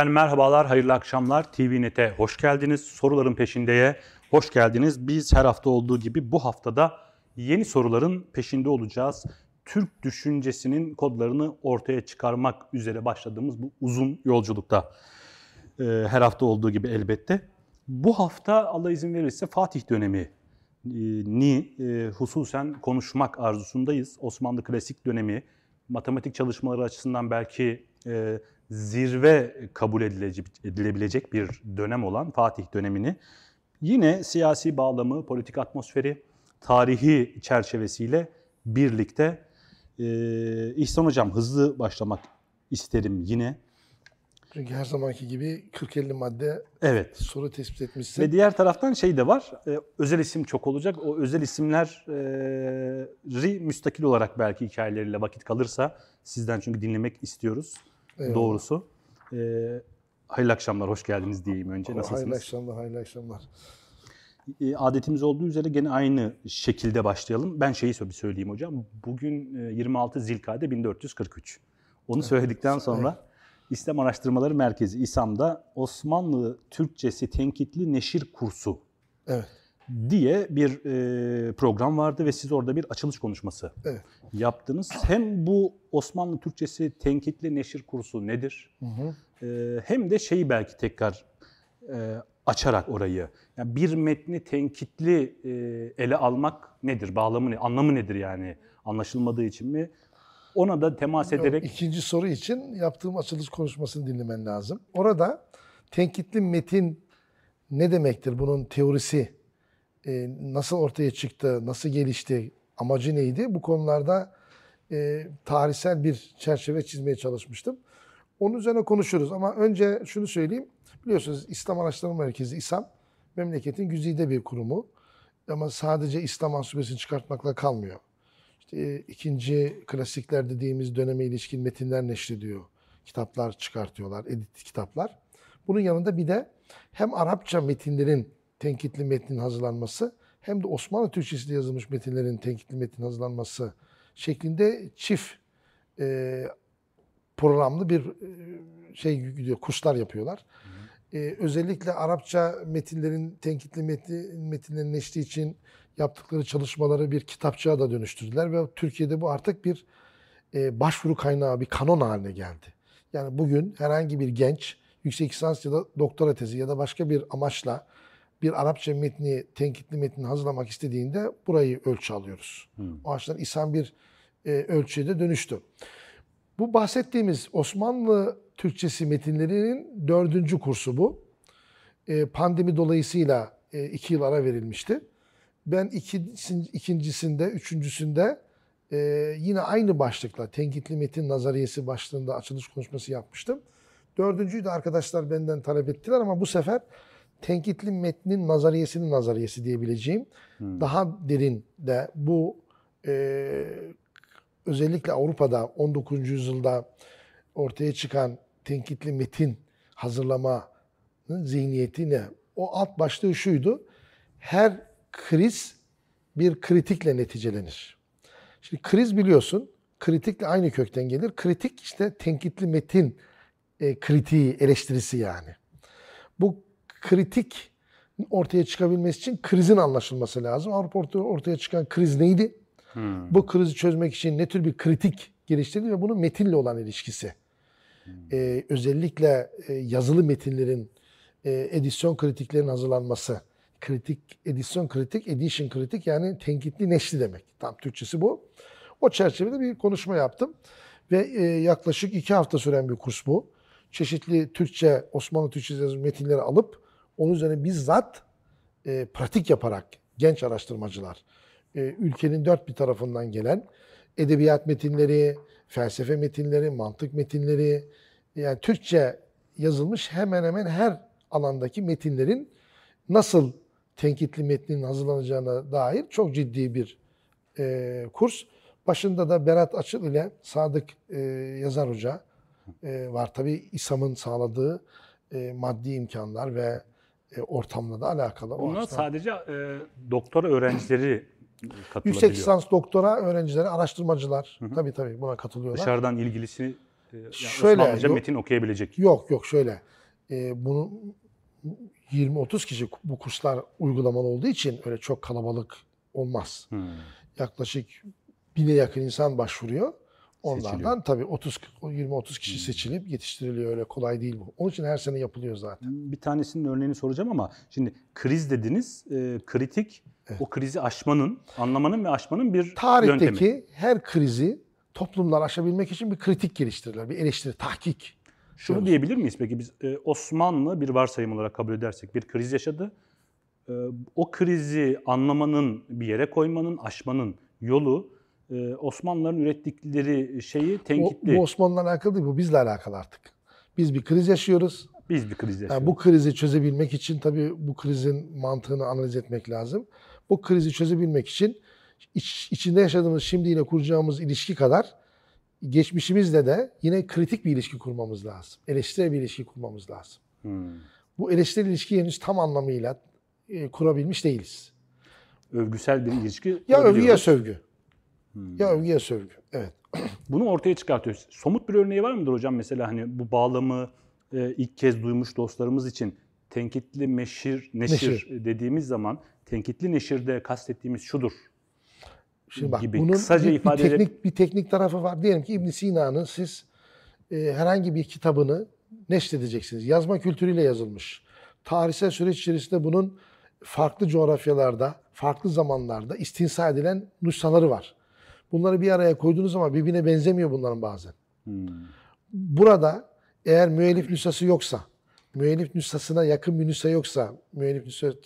Efendim merhabalar, hayırlı akşamlar. TVNet'e hoş geldiniz. Soruların peşindeye hoş geldiniz. Biz her hafta olduğu gibi bu haftada yeni soruların peşinde olacağız. Türk düşüncesinin kodlarını ortaya çıkarmak üzere başladığımız bu uzun yolculukta. Ee, her hafta olduğu gibi elbette. Bu hafta Allah izin verirse Fatih dönemi ni e, hususen konuşmak arzusundayız. Osmanlı klasik dönemi, matematik çalışmaları açısından belki e, zirve kabul edilebilecek bir dönem olan Fatih dönemini yine siyasi bağlamı, politik atmosferi, tarihi çerçevesiyle birlikte e, İhsan Hocam hızlı başlamak isterim yine. Çünkü her zamanki gibi 40-50 madde Evet. soru tespit etmişsin. Ve diğer taraftan şey de var, e, özel isim çok olacak. O özel isimleri müstakil olarak belki hikayeleriyle vakit kalırsa sizden çünkü dinlemek istiyoruz Eyvallah. doğrusu. E, hayırlı akşamlar, hoş geldiniz diyeyim önce. Hayırlı Nasılsınız? akşamlar, hayırlı akşamlar. E, adetimiz olduğu üzere gene aynı şekilde başlayalım. Ben şeyi sö- söyleyeyim hocam. Bugün e, 26 Zilkade 1443. Onu söyledikten sonra İslam Araştırmaları Merkezi İSAM'da Osmanlı Türkçesi Tenkitli Neşir Kursu Evet, diye bir e, program vardı ve siz orada bir açılış konuşması evet. yaptınız. Hem bu Osmanlı Türkçesi Tenkitli Neşir Kursu nedir? Hı hı. E, hem de şeyi belki tekrar e, açarak orayı. Yani bir metni tenkitli e, ele almak nedir? Bağlamı ne? Anlamı nedir yani? Anlaşılmadığı için mi? Ona da temas Yok, ederek İkinci soru için yaptığım açılış konuşmasını dinlemen lazım. Orada tenkitli metin ne demektir? Bunun teorisi e, nasıl ortaya çıktı, nasıl gelişti, amacı neydi? Bu konularda e, tarihsel bir çerçeve çizmeye çalışmıştım. Onun üzerine konuşuruz ama önce şunu söyleyeyim. Biliyorsunuz İslam Araştırma Merkezi İSAM memleketin güzide bir kurumu. Ama sadece İslam ansübesini çıkartmakla kalmıyor. İşte e, ikinci klasikler dediğimiz döneme ilişkin metinler neşrediyor. Kitaplar çıkartıyorlar, edit kitaplar. Bunun yanında bir de hem Arapça metinlerin tenkitli metnin hazırlanması hem de Osmanlı Türkçesi'de yazılmış metinlerin tenkitli metin hazırlanması şeklinde çift e, programlı bir e, şey gidiyor, kurslar yapıyorlar. E, özellikle Arapça metinlerin tenkitli metin, metinlerin neşri için yaptıkları çalışmaları bir kitapçığa da dönüştürdüler ve Türkiye'de bu artık bir e, başvuru kaynağı, bir kanon haline geldi. Yani bugün herhangi bir genç yüksek lisans ya da doktora tezi ya da başka bir amaçla bir Arapça metni, tenkitli metni hazırlamak istediğinde burayı ölçü alıyoruz. O açıdan İslam bir e, ölçüye de dönüştü. Bu bahsettiğimiz Osmanlı Türkçesi metinlerinin dördüncü kursu bu. E, pandemi dolayısıyla e, iki yıl ara verilmişti. Ben ikincisi- ikincisinde, üçüncüsünde e, yine aynı başlıkla tenkitli metin nazariyesi başlığında açılış konuşması yapmıştım. Dördüncüyü de arkadaşlar benden talep ettiler ama bu sefer tenkitli metnin nazariyesinin nazariyesi diyebileceğim. Daha derin de bu e, özellikle Avrupa'da 19. yüzyılda ortaya çıkan tenkitli metin hazırlamanın zihniyeti ne? O alt başlığı şuydu. Her kriz bir kritikle neticelenir. Şimdi kriz biliyorsun, kritikle aynı kökten gelir. Kritik işte tenkitli metin e, kritiği, eleştirisi yani. Bu kritik ortaya çıkabilmesi için krizin anlaşılması lazım. Avrupa ortaya, çıkan kriz neydi? Bu krizi çözmek için ne tür bir kritik geliştirdi ve bunun metinle olan ilişkisi. Ee, özellikle e, yazılı metinlerin e, edisyon kritiklerin hazırlanması. Kritik, edisyon kritik, edition kritik yani tenkitli neşri demek. Tam Türkçesi bu. O çerçevede bir konuşma yaptım. Ve e, yaklaşık iki hafta süren bir kurs bu. Çeşitli Türkçe, Osmanlı yazılmış metinleri alıp onun üzerine bizzat e, pratik yaparak genç araştırmacılar, e, ülkenin dört bir tarafından gelen edebiyat metinleri, felsefe metinleri, mantık metinleri, yani Türkçe yazılmış hemen hemen her alandaki metinlerin nasıl tenkitli metnin hazırlanacağına dair çok ciddi bir e, kurs. Başında da Berat Açıl ile Sadık e, Yazar Hoca e, var. Tabii İSAM'ın sağladığı e, maddi imkanlar ve ortamla da alakalı. Açıdan- sadece e, doktora öğrencileri katılabiliyor. Yüksek lisans doktora öğrencileri, araştırmacılar tabii tabii buna katılıyorlar. Dışarıdan ilgilisi e, Şöyle, yok- metin okuyabilecek? Yok yok şöyle. Ee, bunu 20-30 kişi bu kurslar uygulamalı olduğu için öyle çok kalabalık olmaz. Hmm. Yaklaşık bine yakın insan başvuruyor. Onlardan Seçiliyor. Hmm. tabii 30 20-30 kişi seçilip yetiştiriliyor. Öyle kolay değil bu. Onun için her sene yapılıyor zaten. Bir tanesinin örneğini soracağım ama şimdi kriz dediniz, e, kritik o krizi aşmanın, anlamanın ve aşmanın bir Tarihteki yöntemi. her krizi toplumlar aşabilmek için bir kritik geliştirirler. Bir eleştiri, tahkik. Şunu diyebilir miyiz peki biz e, Osmanlı bir varsayım olarak kabul edersek bir kriz yaşadı. E, o krizi anlamanın, bir yere koymanın, aşmanın yolu e, Osmanlıların ürettikleri şeyi tenkitli. bu Osmanlı'la alakalı değil, bu bizle alakalı artık. Biz bir kriz yaşıyoruz. Biz bir kriz yaşıyoruz. Yani bu krizi çözebilmek için tabii bu krizin mantığını analiz etmek lazım. Bu krizi çözebilmek için iç- içinde yaşadığımız şimdiyle kuracağımız ilişki kadar geçmişimizle de yine kritik bir ilişki kurmamız lazım. Eleştirel bir ilişki kurmamız lazım. Hmm. Bu eleştirel ilişkiyi henüz tam anlamıyla e, kurabilmiş değiliz. Övgüsel bir ilişki. Ya övgü ya sövgü. Hmm. Ya övgü ya sövgü. Evet. Bunu ortaya çıkartıyoruz. Somut bir örneği var mıdır hocam? Mesela hani bu bağlamı e, ilk kez duymuş dostlarımız için tenkitli meşir, neşir, Neşir. dediğimiz zaman tenkitli neşirde kastettiğimiz şudur. Şimdi bak gibi bunun kısaca bir, bir ifade edip- teknik bir teknik tarafı var. Diyelim ki İbn Sina'nın siz e, herhangi bir kitabını neşredeceksiniz. Yazma kültürüyle yazılmış. Tarihsel süreç içerisinde bunun farklı coğrafyalarda, farklı zamanlarda istinsa edilen nüshaları var. Bunları bir araya koyduğunuz zaman birbirine benzemiyor bunların bazen. Hmm. Burada eğer müellif nüshası yoksa, müellif nüshasına yakın bir nüsha yoksa, müellif, nüshası,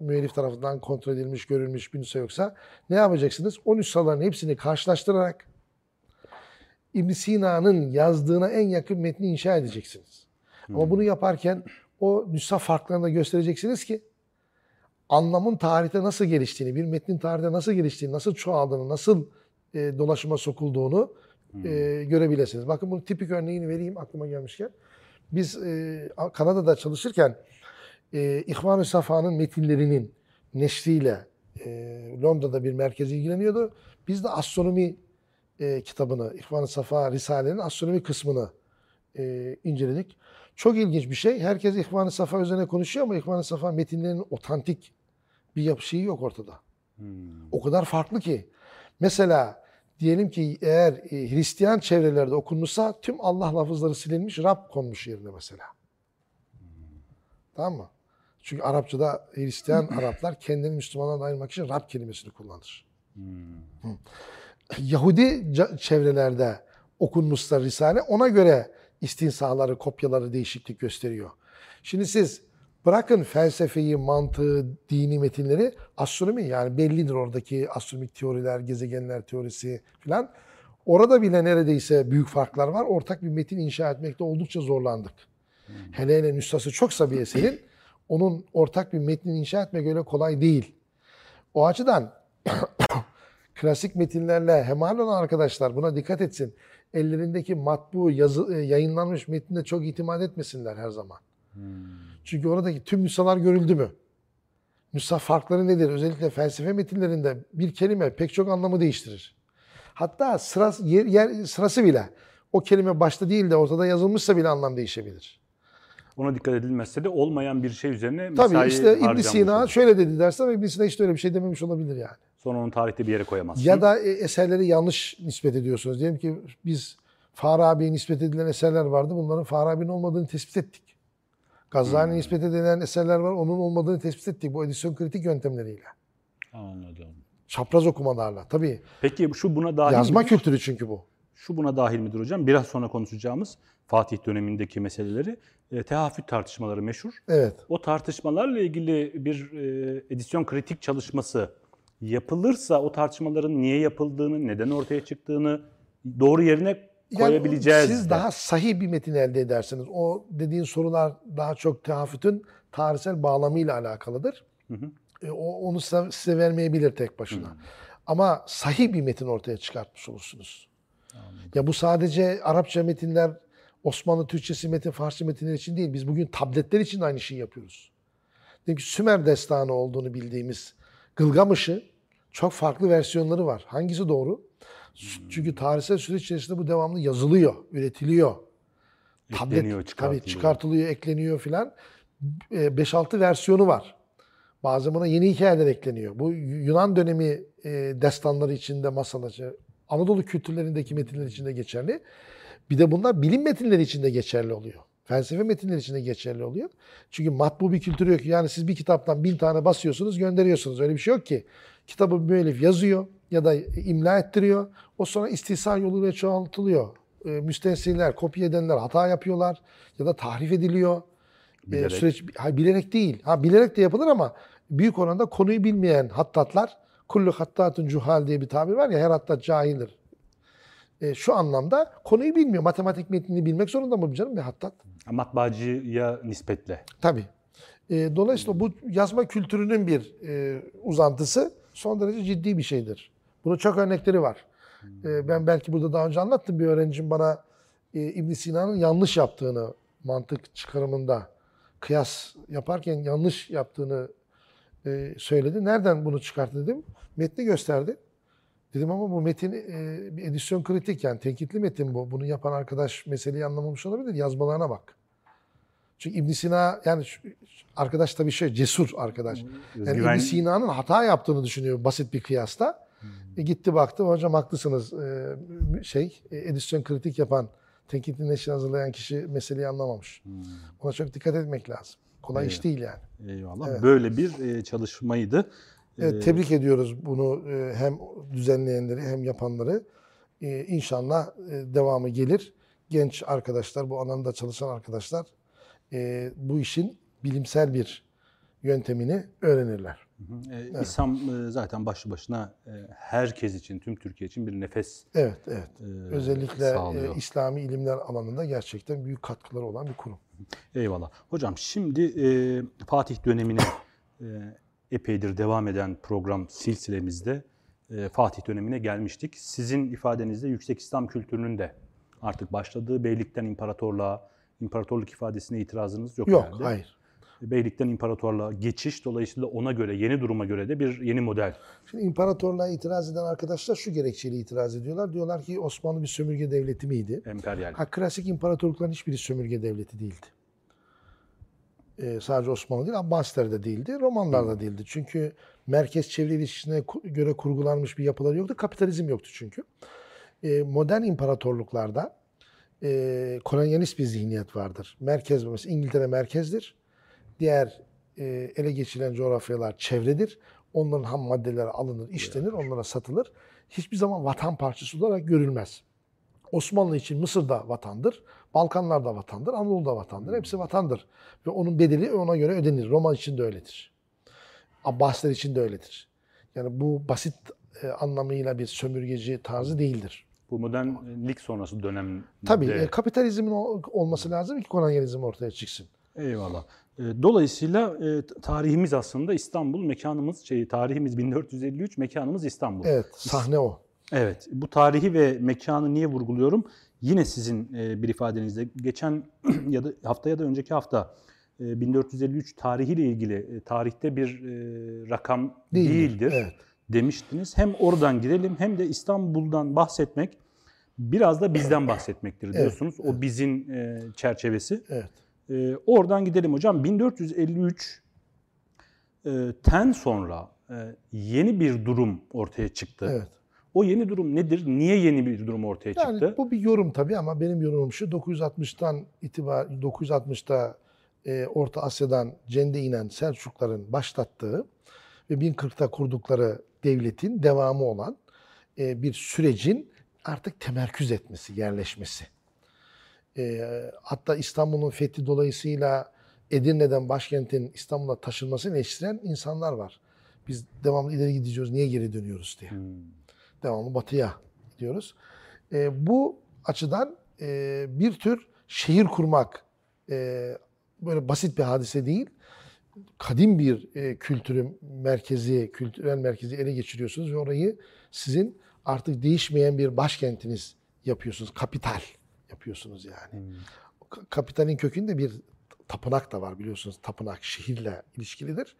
müellif tarafından kontrol edilmiş, görülmüş bir nüsha yoksa ne yapacaksınız? O nüshaların hepsini karşılaştırarak ibn Sina'nın yazdığına en yakın metni inşa edeceksiniz. Ama bunu yaparken o nüsha farklarını da göstereceksiniz ki anlamın tarihte nasıl geliştiğini, bir metnin tarihte nasıl geliştiğini, nasıl çoğaldığını, nasıl e, dolaşıma sokulduğunu e, görebilirsiniz. Bakın bunun tipik örneğini vereyim aklıma gelmişken. Biz e, Kanada'da çalışırken e, İhvan-ı Safa'nın metinlerinin neşriyle e, Londra'da bir merkez ilgileniyordu. Biz de astronomi e, kitabını, İhvan-ı Safa Risale'nin astronomi kısmını e, inceledik. Çok ilginç bir şey. Herkes İhvan-ı Safa üzerine konuşuyor ama İhvan-ı Safa metinlerinin otantik bir yapı şeyi yok ortada. Hmm. O kadar farklı ki. Mesela diyelim ki eğer e, Hristiyan çevrelerde okunmuşsa tüm Allah lafızları silinmiş, Rab konmuş yerine mesela. Tamam mı? Çünkü Arapçada Hristiyan Araplar kendini Müslümanlardan ayırmak için Rab kelimesini kullanır. Hmm. Yahudi çevrelerde okunmuşsa Risale ona göre istinsaları, kopyaları değişiklik gösteriyor. Şimdi siz bırakın felsefeyi, mantığı, dini metinleri, astronomi yani bellidir oradaki astronomik teoriler, gezegenler teorisi filan. Orada bile neredeyse büyük farklar var. Ortak bir metin inşa etmekte oldukça zorlandık. Hele hele nüshası çoksa bir onun ortak bir metnini inşa etmek öyle kolay değil. O açıdan klasik metinlerle hemhal olan arkadaşlar buna dikkat etsin. Ellerindeki matbu, yazı, e, yayınlanmış metnine çok itimat etmesinler her zaman. Çünkü oradaki tüm nüshalar görüldü mü? Nüsha farkları nedir? Özellikle felsefe metinlerinde bir kelime pek çok anlamı değiştirir. Hatta sırası, yer, yer- sırası bile o kelime başta değil de ortada yazılmışsa bile anlam değişebilir. Ona dikkat edilmezse de olmayan bir şey üzerine mesai Tabii işte İbn Sina olur. şöyle dedi dersen ama İbn Sina işte öyle bir şey dememiş olabilir yani. Sonra onu tarihte bir yere koyamazsın. Ya da e, eserleri yanlış nispet ediyorsunuz. Diyelim ki biz Farabi'ye nispet edilen eserler vardı. Bunların Farabi'nin olmadığını tespit ettik. Gazali'ye Hmm. nispet edilen eserler var. Onun olmadığını tespit ettik. Bu edisyon kritik yöntemleriyle. Anladım. Çapraz okumalarla. Tabii Peki şu buna dahil yazma midir? kültürü çünkü bu. Şu buna dahil midir hocam? Biraz sonra konuşacağımız Fatih dönemindeki meseleleri. E, tehafüt tartışmaları meşhur. Evet. O tartışmalarla ilgili bir e, edisyon kritik çalışması yapılırsa o tartışmaların niye yapıldığını, neden ortaya çıktığını doğru yerine Yani koyabileceğiz. siz de. daha sahih bir metin elde edersiniz. O dediğin sorular daha çok tehafütün tarihsel bağlamıyla alakalıdır. Hı hı. E, o, onu size, size vermeyebilir tek başına. Ama sahih bir metin ortaya çıkartmış olursunuz. Ya bu sadece Arapça metinler, Osmanlı Türkçesi metin, Farsça metinler için değil. Biz bugün tabletler için aynı şeyi yapıyoruz. Ki Sümer destanı olduğunu bildiğimiz Gılgamış'ı çok farklı versiyonları var. Hangisi doğru? Çünkü tarihsel süreç içerisinde bu devamlı yazılıyor, üretiliyor. Ekleniyor, tabii çıkartılıyor. çıkartılıyor, ekleniyor filan. E, 5-6 versiyonu var. Bazen buna yeni hikayeler ekleniyor. Bu Yunan dönemi e, destanları içinde masalacı, Anadolu kültürlerindeki metinler içinde geçerli. Bir de bunlar bilim metinleri içinde geçerli oluyor. Felsefe metinleri içinde geçerli oluyor. Çünkü matbu bir kültürü yok. Yani siz bir kitaptan bin tane basıyorsunuz, gönderiyorsunuz. Öyle bir şey yok ki. Kitabı müellif yazıyor ya da imla ettiriyor. O sonra istihsan yoluyla çoğaltılıyor. E, müstehsiller, kopya edenler hata yapıyorlar ya da tahrif ediliyor. E, Bilerek. süreç ha, bilerek değil. Ha bilerek de yapılır ama büyük oranda konuyu bilmeyen hattatlar kullu hattatun cuhal diye bir tabir var ya her hattat cahildir. E, şu anlamda konuyu bilmiyor. Matematik metnini bilmek zorunda mı canım bir hattat? Matbaacıya nispetle. Tabii. E, dolayısıyla bu yazma kültürünün bir e, uzantısı son derece ciddi bir şeydir. Bunun çok örnekleri var. E, ben belki burada daha önce anlattım. Bir öğrencim bana e, ibn Sina'nın yanlış yaptığını mantık çıkarımında kıyas yaparken yanlış yaptığını e, söyledi. Nereden bunu çıkarttı dedim. Metni gösterdi. Dedim ama bu metin e, bir edisyon kritik yani tenkitli metin bu. Bunu yapan arkadaş meseleyi anlamamış olabilir. Yazmalarına bak. Çünkü ibn Sina yani şu- arkadaş tabii şey cesur arkadaş. Yani ibn Sina'nın hata yaptığını düşünüyor basit bir kıyasta. E, gitti baktı hocam haklısınız e, şey e, edisyon kritik yapan tenkitli neşri hazırlayan kişi meseleyi anlamamış. Ona çok dikkat etmek lazım. Kolay iş Evet. değil yani. Eyvallah. Evet. Böyle bir e, çalışmaydı. Evet, Ee, tebrik ediyoruz bunu e, hem düzenleyenleri hem yapanları. E, İnşallah e, devamı gelir. Genç arkadaşlar, bu alanda çalışan arkadaşlar bu işin bilimsel bir yöntemini öğrenirler. e, İslam e, zaten başlı başına herkes için, tüm Türkiye için bir nefes Evet, evet. e, Özellikle sağlıyor. İslami ilimler alanında gerçekten büyük katkıları olan bir kurum. Eyvallah. Hocam şimdi e, Fatih dönemine e, epeydir devam eden program silsilemizde e, Fatih dönemine gelmiştik. Sizin ifadenizde yüksek İslam kültürünün de artık başladığı beylikten imparatorluğa, imparatorluk ifadesine itirazınız yok, Yok, herhalde. hayır. Beylikten imparatorluğa geçiş dolayısıyla ona göre, yeni duruma göre de bir yeni model. Şimdi imparatorluğa itiraz eden arkadaşlar şu gerekçeyle itiraz ediyorlar. Diyorlar ki Osmanlı bir sömürge devleti miydi? Emperyal. Ha, klasik imparatorlukların hiçbiri sömürge devleti değildi. Ee, sadece Osmanlı değil, Abbasiler de değildi, Romanlar da değildi. Çünkü merkez çevre ilişkisine göre kurgulanmış bir yapıları yoktu. Kapitalizm yoktu çünkü. Ee, modern imparatorluklarda e, kolonyalist bir zihniyet vardır. Merkez, mesela İngiltere merkezdir. Diğer e, ele geçirilen coğrafyalar çevredir. Onların ham maddeleri alınır, işlenir, onlara satılır. Hiçbir zaman vatan parçası olarak görülmez. Osmanlı için Mısır da vatandır, Balkanlar da vatandır, Anadolu da vatandır. Hepsi vatandır. Ve onun bedeli ona göre ödenir. Roma için de öyledir. Abbasiler için de öyledir. Yani bu basit e, anlamıyla bir sömürgeci tarzı değildir. Bu modernlik sonrası dönemde. Tabii e, kapitalizmin ol- olması lazım ki kolonyalizm ortaya çıksın. Eyvallah. E, Dolayısıyla tarihimiz aslında İstanbul, mekanımız şey tarihimiz 1453, mekanımız İstanbul. Evet, sahne o. Evet, bu tarihi ve mekanı niye vurguluyorum? Yine sizin e, bir ifadenizde geçen ya da hafta ya da önceki hafta e, 1453 tarihiyle ilgili e, tarihte bir e, rakam Değildir, değildir, evet. demiştiniz. Hem oradan gidelim hem de İstanbul'dan bahsetmek biraz da bizden bahsetmektir diyorsunuz. O bizin e, çerçevesi. Evet. E, oradan gidelim hocam. 1453 e, ten sonra e, yeni bir durum ortaya çıktı. Evet. O yeni durum nedir? Niye yeni bir durum ortaya Yani çıktı? bu bir yorum tabii ama benim yorumum şu 960'tan itibar 960'ta e, Orta Asya'dan Cende inen Selçukların başlattığı ve 1040'ta kurdukları devletin devamı olan e, bir sürecin artık temerküz etmesi, yerleşmesi. E, hatta İstanbul'un fethi dolayısıyla Edirne'den başkentin İstanbul'a taşınmasını eleştiren insanlar var. Biz devamlı ileri gidiyoruz, niye geri dönüyoruz diye Hmm. Devamlı batıya gidiyoruz. E, bu açıdan e, bir tür şehir kurmak e, böyle basit bir hadise değil. Kadim bir e, kültürün merkezi, kültürel merkezi ele geçiriyorsunuz ve orayı sizin artık değişmeyen bir başkentiniz yapıyorsunuz. Kapital yapıyorsunuz yani. Hmm. Ka- Kapitalin kökünde bir tapınak da var biliyorsunuz. Tapınak şehirle ilişkilidir.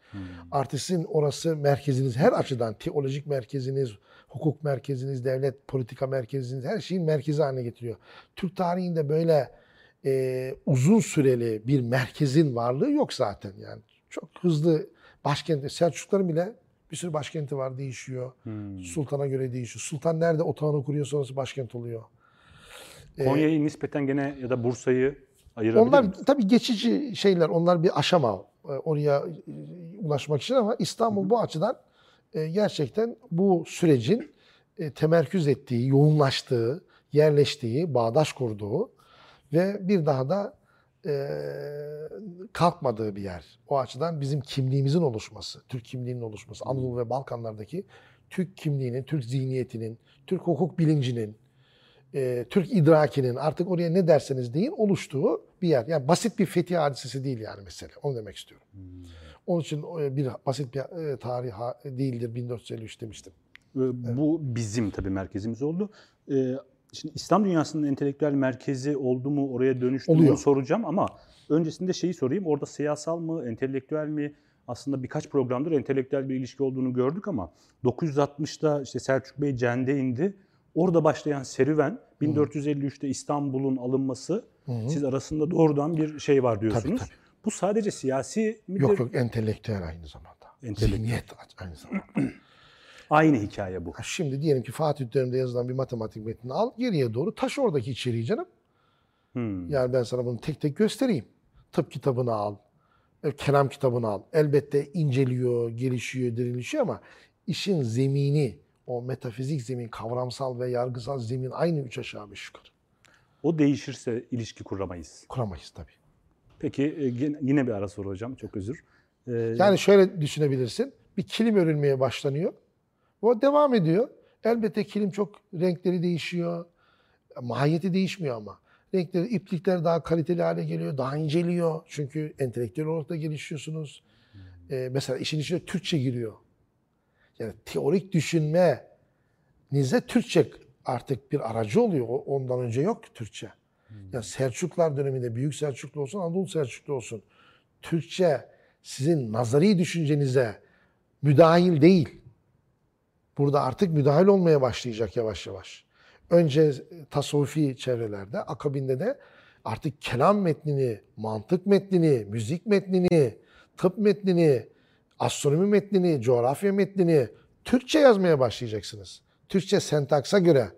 Artı sizin orası merkeziniz her açıdan teolojik merkeziniz, hukuk merkeziniz, devlet politika merkeziniz her şeyin merkezi haline getiriyor. Türk tarihinde böyle e, uzun süreli bir merkezin varlığı yok zaten yani. Çok hızlı başkent Selçukluların bile bir sürü başkenti var değişiyor. Hmm. Sultana göre değişiyor. Sultan nerede otağını kuruyor sonrası başkent oluyor. Ee, Konya'yı nispeten gene ya da Bursa'yı ayırabilir Onlar miyiz? tabii geçici şeyler, onlar bir aşama e, oraya e, ulaşmak için ama İstanbul bu açıdan e, gerçekten bu sürecin e, temerküz ettiği, yoğunlaştığı, yerleştiği, bağdaş kurduğu ve bir daha da e, kalkmadığı bir yer. O açıdan bizim kimliğimizin oluşması, Türk kimliğinin oluşması, Anadolu ve Balkanlardaki Türk kimliğinin, Türk zihniyetinin, Türk hukuk bilincinin, e, Türk idrakinin artık oraya ne derseniz deyin oluştuğu bir yer. Yani basit bir fethi hadisesi değil yani mesele. Onu demek istiyorum. Onun için e, bir basit bir e, tarih değildir 1453 demiştim. Bu bizim tabii merkezimiz oldu. Ee, Şimdi İslam dünyasının entelektüel merkezi oldu mu, oraya dönüştü mü soracağım ama öncesinde şeyi sorayım. Orada siyasal mı, entelektüel mi? Aslında birkaç programdır entelektüel bir ilişki olduğunu gördük ama 960'da işte Selçuk Bey Cende indi. Orada başlayan serüven 1453'te İstanbul'un alınması siz arasında doğrudan bir şey var diyorsunuz. tabii. Bu sadece siyasi midir? Yok yok entelektüel aynı zamanda. Entelektüel. Zihniyet aynı zamanda. Aynı hikaye bu. Şimdi diyelim ki Fatih döneminde yazılan bir matematik metnini al geriye doğru taş oradaki içeriği canım. Hmm. Yani ben sana bunu tek tek göstereyim. Tıp kitabını al, e, kelam kitabını al. Elbette inceliyor, gelişiyor, derinleşiyor ama işin zemini, o metafizik zemin, kavramsal ve yargısal zemin aynı üç aşağı beş yukarı. O değişirse ilişki kuramayız. Kuramayız tabii. Peki e, yine bir ara soru hocam. Çok özür. Ee, Yani şöyle düşünebilirsin. Bir kilim örülmeye başlanıyor. O devam ediyor. Elbette kilim çok renkleri değişiyor. Mahiyeti değişmiyor ama. Renkleri, iplikler daha kaliteli hale geliyor, daha inceliyor. Çünkü entelektüel olarak da gelişiyorsunuz. Ee, mesela işin içine Türkçe giriyor. Yani teorik düşünmenize Türkçe artık bir aracı oluyor. Ondan önce yok Türkçe. Yani Selçuklar döneminde Büyük Selçuklu olsun, Anadolu Selçuklu olsun. Türkçe sizin nazari düşüncenize müdahil değil. Burada artık müdahil olmaya başlayacak yavaş yavaş. Önce tasavvufi çevrelerde, akabinde de artık kelam metnini, mantık metnini, müzik metnini, tıp metnini, astronomi metnini, coğrafya metnini Türkçe yazmaya başlayacaksınız. Türkçe sentaksa göre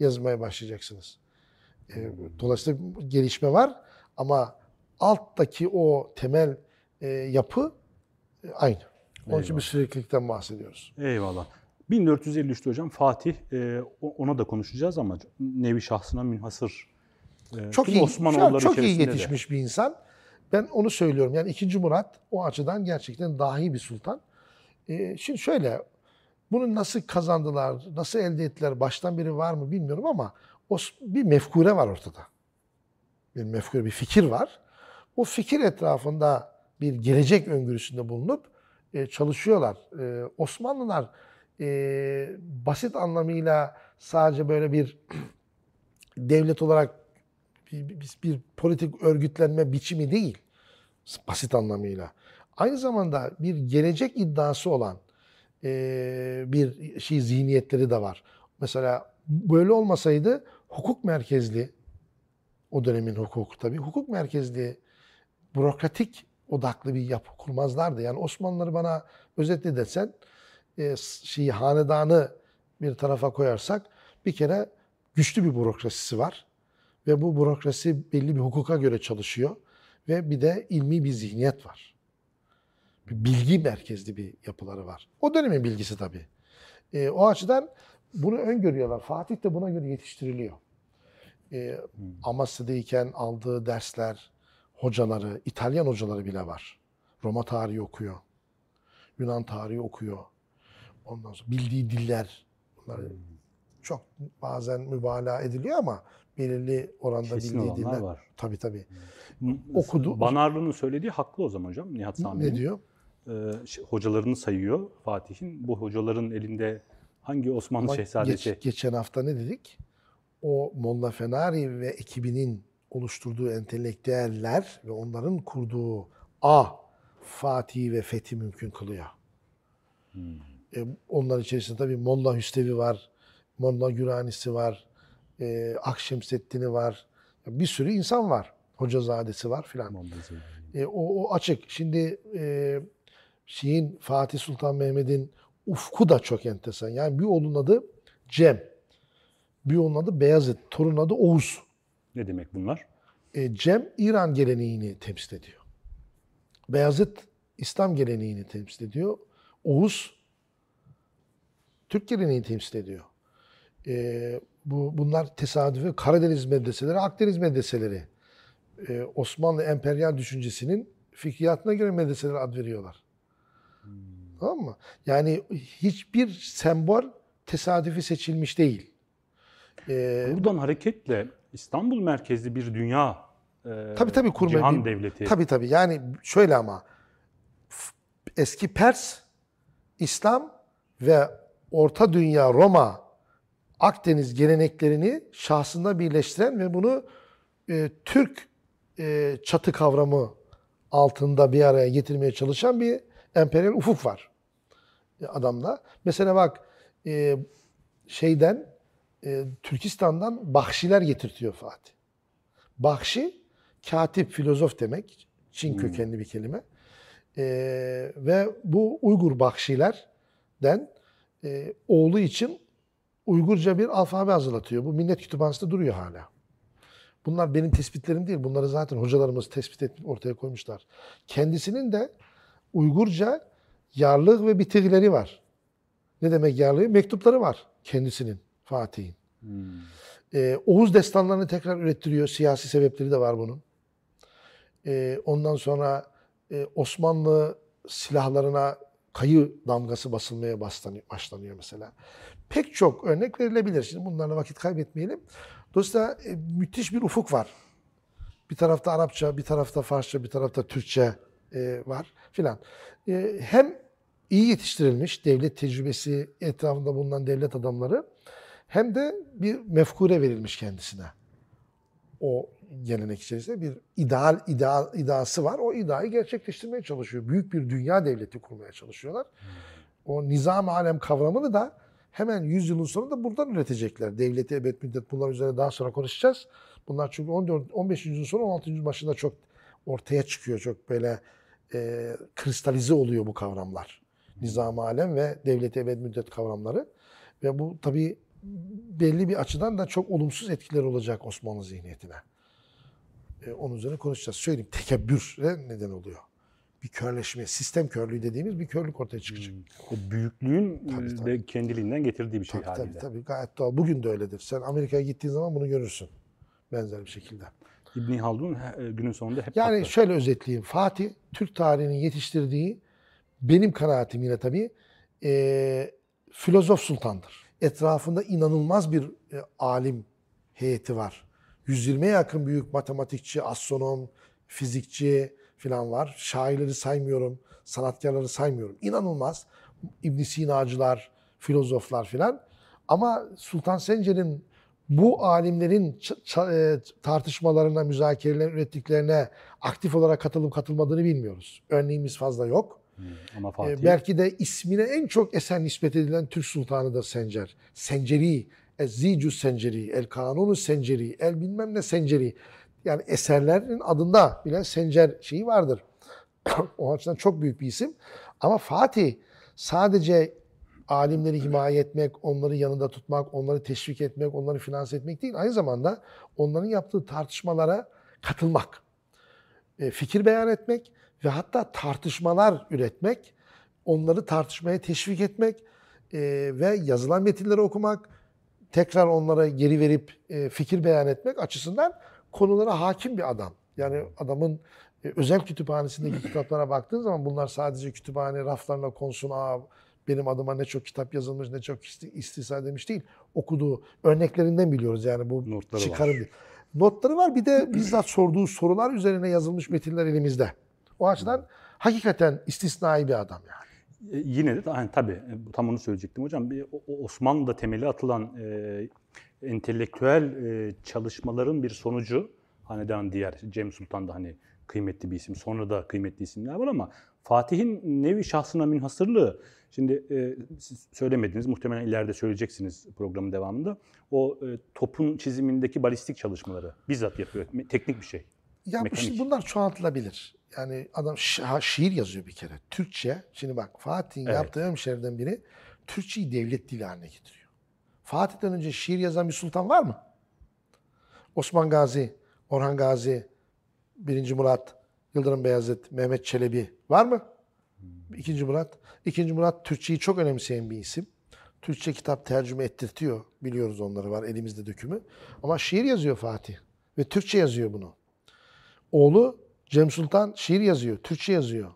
yazmaya başlayacaksınız. E, Dolayısıyla gelişme var ama alttaki o temel e, yapı e, aynı. Onun için bir süreklilikten bahsediyoruz. Eyvallah. 1453'te hocam Fatih, e, ona da konuşacağız ama nevi şahsına münhasır. E, Çok iyi, Osmanoğulları çok iyi içerisinde de. yetişmiş bir insan. Ben onu söylüyorum. Yani 2. Murat o açıdan gerçekten dahi bir sultan. E, şimdi şöyle, bunu nasıl kazandılar, nasıl elde ettiler, baştan beri var mı bilmiyorum ama o bir mefkure var ortada. Bir mefkure, bir fikir var. O fikir etrafında bir gelecek öngörüsünde bulunup e, çalışıyorlar. E, Osmanlılar e, basit anlamıyla sadece böyle bir devlet olarak bir, bir, bir politik örgütlenme biçimi değil. Basit anlamıyla. Aynı zamanda bir gelecek iddiası olan e, bir şey zihniyetleri de var. Mesela böyle olmasaydı hukuk merkezli, o dönemin hukuku tabii, hukuk merkezli, bürokratik odaklı bir yapı kurmazlardı. Yani Osmanlıları bana özetle desen, e, şeyi hanedanı bir tarafa koyarsak bir kere güçlü bir bürokrasisi var ve bu bürokrasi belli bir hukuka göre çalışıyor ve bir de ilmi bir zihniyet var. Bir bilgi merkezli bir yapıları var. O dönemin bilgisi tabii. E, o açıdan bunu öngörüyorlar. Fatih de buna göre yetiştiriliyor. E, Amasya'dayken aldığı dersler, hocaları, İtalyan hocaları bile var. Roma tarihi okuyor. Yunan tarihi okuyor. Ondan sonra bildiği diller. Bunları çok bazen mübalağa ediliyor ama belirli oranda Kesin bildiği diller. var. Tabii tabii. M- Okudu. Banarlı'nın söylediği haklı o zaman hocam Nihat Sami'nin. Ne diyor? Ee, hocalarını sayıyor Fatih'in. Bu hocaların elinde hangi Osmanlı Ama şehzadesi? geç- geçen hafta ne dedik? O Molla Fenari ve ekibinin oluşturduğu entelektüeller ve onların kurduğu A, Fatih ve Fethi mümkün kılıyor. E, onlar içerisinde tabii Molla Hüsrevi var, Molla Güranisi var, e, Akşemseddin'i var. Bir sürü insan var. Hocazadesi var filan. E, o, o açık. Şimdi e, şeyin Fatih Sultan Mehmet'in ufku da çok enteresan. Yani bir oğlun adı Cem. Bir oğlun adı Beyazıt. Torun adı Oğuz. Ne demek bunlar? E, Cem İran geleneğini temsil ediyor. Beyazıt İslam geleneğini temsil ediyor. Oğuz Türk geleneğini temsil ediyor. E, bu bunlar tesadüfi Karadeniz medreseleri, Akdeniz medreseleri. E, Osmanlı emperyal düşüncesinin fikriyatına göre medreselere ad veriyorlar. Tamam mı? Yani hiçbir sembol tesadüfi seçilmiş değil. E, Buradan hareketle İstanbul merkezli bir dünya e, Tabii tabii kurmaya cihan bir- devleti. Tabii tabii. Yani şöyle ama eski Pers, İslam ve Orta Dünya, Roma, Akdeniz geleneklerini şahsında birleştiren ve bunu e, Türk e, çatı kavramı altında bir araya getirmeye çalışan bir emperyal ufuk var e, adamda. Mesela bak e, şeyden e, Türkistan'dan Bahşiler getirtiyor Fatih. Bahşi katip, filozof demek. Çin kökenli bir kelime. Ee, ve bu Uygur Bahşilerden e, oğlu için Uygurca bir alfabe hazırlatıyor. Bu millet kütüphanesinde duruyor hala. Bunlar benim tespitlerim değil. Bunları zaten hocalarımız tespit edip ortaya koymuşlar. Kendisinin de Uygurca yarlık ve bitirgileri var. Ne demek yarlığı? Mektupları var kendisinin, Fatih'in. Ee, Oğuz destanlarını tekrar ürettiriyor. Siyasi sebepleri de var bunun. Ee, ondan sonra e, Osmanlı silahlarına kayı damgası basılmaya başlanıyor, başlanıyor mesela. Pek çok örnek verilebilir. Şimdi bunlarla vakit kaybetmeyelim. Dolayısıyla e, müthiş bir ufuk var. Bir tarafta Arapça, bir tarafta Farsça, bir tarafta Türkçe e, var filan. E, hem iyi yetiştirilmiş devlet tecrübesi etrafında bulunan devlet adamları hem de bir mefkure verilmiş kendisine. O gelenek içerisinde bir ideal, ideal iddiası var. O iddiayı gerçekleştirmeye çalışıyor. Büyük bir dünya devleti kurmaya çalışıyorlar. O nizam alem kavramını da hemen 100 yılın sonunda buradan üretecekler. Devleti ebed müddet bunlar üzerine daha sonra konuşacağız. Bunlar çünkü 14 15. yüzyılın sonu 16. yüzyılın başında çok ortaya çıkıyor. Çok böyle e, kristalize oluyor bu kavramlar. Nizam alem ve devleti ebed müddet kavramları. Ve bu tabii belli bir açıdan da çok olumsuz etkiler olacak Osmanlı zihniyetine. E, onun üzerine konuşacağız. Söyleyeyim tekebbüre neden oluyor. Bir körleşme, sistem körlüğü dediğimiz bir körlük ortaya çıkacak. O büyüklüğün Tabii, e, tabii. de kendiliğinden getirdiği bir şey Tabii tabii, haliyle. tabii gayet doğal. Bugün de öyledir. Sen Amerika'ya gittiğin zaman bunu görürsün. Benzer bir şekilde. İbn Haldun e, günün sonunda hep Yani haklı. şöyle özetleyeyim. Fatih, Türk tarihinin yetiştirdiği, benim kanaatim yine tabii, e, filozof sultandır. Etrafında inanılmaz bir e, alim heyeti var. 120'ye yakın büyük matematikçi, astronom, fizikçi falan var. Şairleri saymıyorum, sanatkarları saymıyorum. İnanılmaz. İbn Sinacılar, filozoflar filan. Ama Sultan Sencer'in bu alimlerin e, tartışmalarına, müzakerelerine, ürettiklerine aktif olarak katılıp katılmadığını bilmiyoruz. Örneğimiz fazla yok. Hmm, Ama Ee, Fatih belki de ismine en çok eser nispet edilen Türk sultanıdır Sencer. Senceri, Ezzicü Senceri, El Kanunu Senceri, El bilmem ne Senceri. Yani eserlerin adında bile Sencer şeyi vardır. o açıdan çok büyük bir isim. Ama Fatih sadece alimleri himaye etmek, onları yanında tutmak, onları teşvik etmek, onları finanse etmek değil. Aynı zamanda onların yaptığı tartışmalara katılmak e, fikir beyan etmek ve hatta tartışmalar üretmek, onları tartışmaya teşvik etmek e, ve yazılan metinleri okumak, tekrar onlara geri verip e, fikir beyan etmek açısından konulara hakim bir adam. Yani adamın özel kütüphanesindeki kitaplara baktığın zaman bunlar sadece kütüphane raflarına konsun, Aa, benim adıma ne çok kitap yazılmış, ne çok isti- istisna edilmiş değil. Okuduğu örneklerinden biliyoruz yani bu Notları çıkarım var. değil. Notları var bir de bizzat sorduğu sorular üzerine yazılmış metinler elimizde. O açıdan hakikaten istisnai bir adam yani. E, yine de hani, tabii e, tam onu söyleyecektim hocam. Osmanlı'da temeli atılan e, entelektüel e, çalışmaların bir sonucu hanedan diğer Cem Sultan da hani kıymetli bir isim. Sonra da kıymetli isimler var ama Fatih'in nevi şahsına münhasırlığı şimdi e, siz söylemediniz muhtemelen ileride söyleyeceksiniz programın devamında. O e, topun çizimindeki balistik çalışmaları bizzat yapıyor. Me- Teknik bir şey. Ya Mekanik. şimdi bunlar çoğaltılabilir. Yani adam şi- ha, şiir yazıyor bir kere. Türkçe. Şimdi bak Fatih'in Evet. yaptığı önemli şeylerden biri Türkçeyi devlet dili haline getiriyor. Fatih'ten önce şiir yazan bir sultan var mı? Osman Gazi, Orhan Gazi, 1. Murat, Yıldırım Beyazıt, Mehmet Çelebi var mı? İkinci Murat. İkinci Murat Türkçeyi çok önemseyen bir isim. Türkçe kitap tercüme ettirtiyor. Biliyoruz onları var elimizde dökümü. Ama şiir yazıyor Fatih. Ve Türkçe yazıyor bunu. Oğlu Cem Sultan şiir yazıyor, Türkçe yazıyor.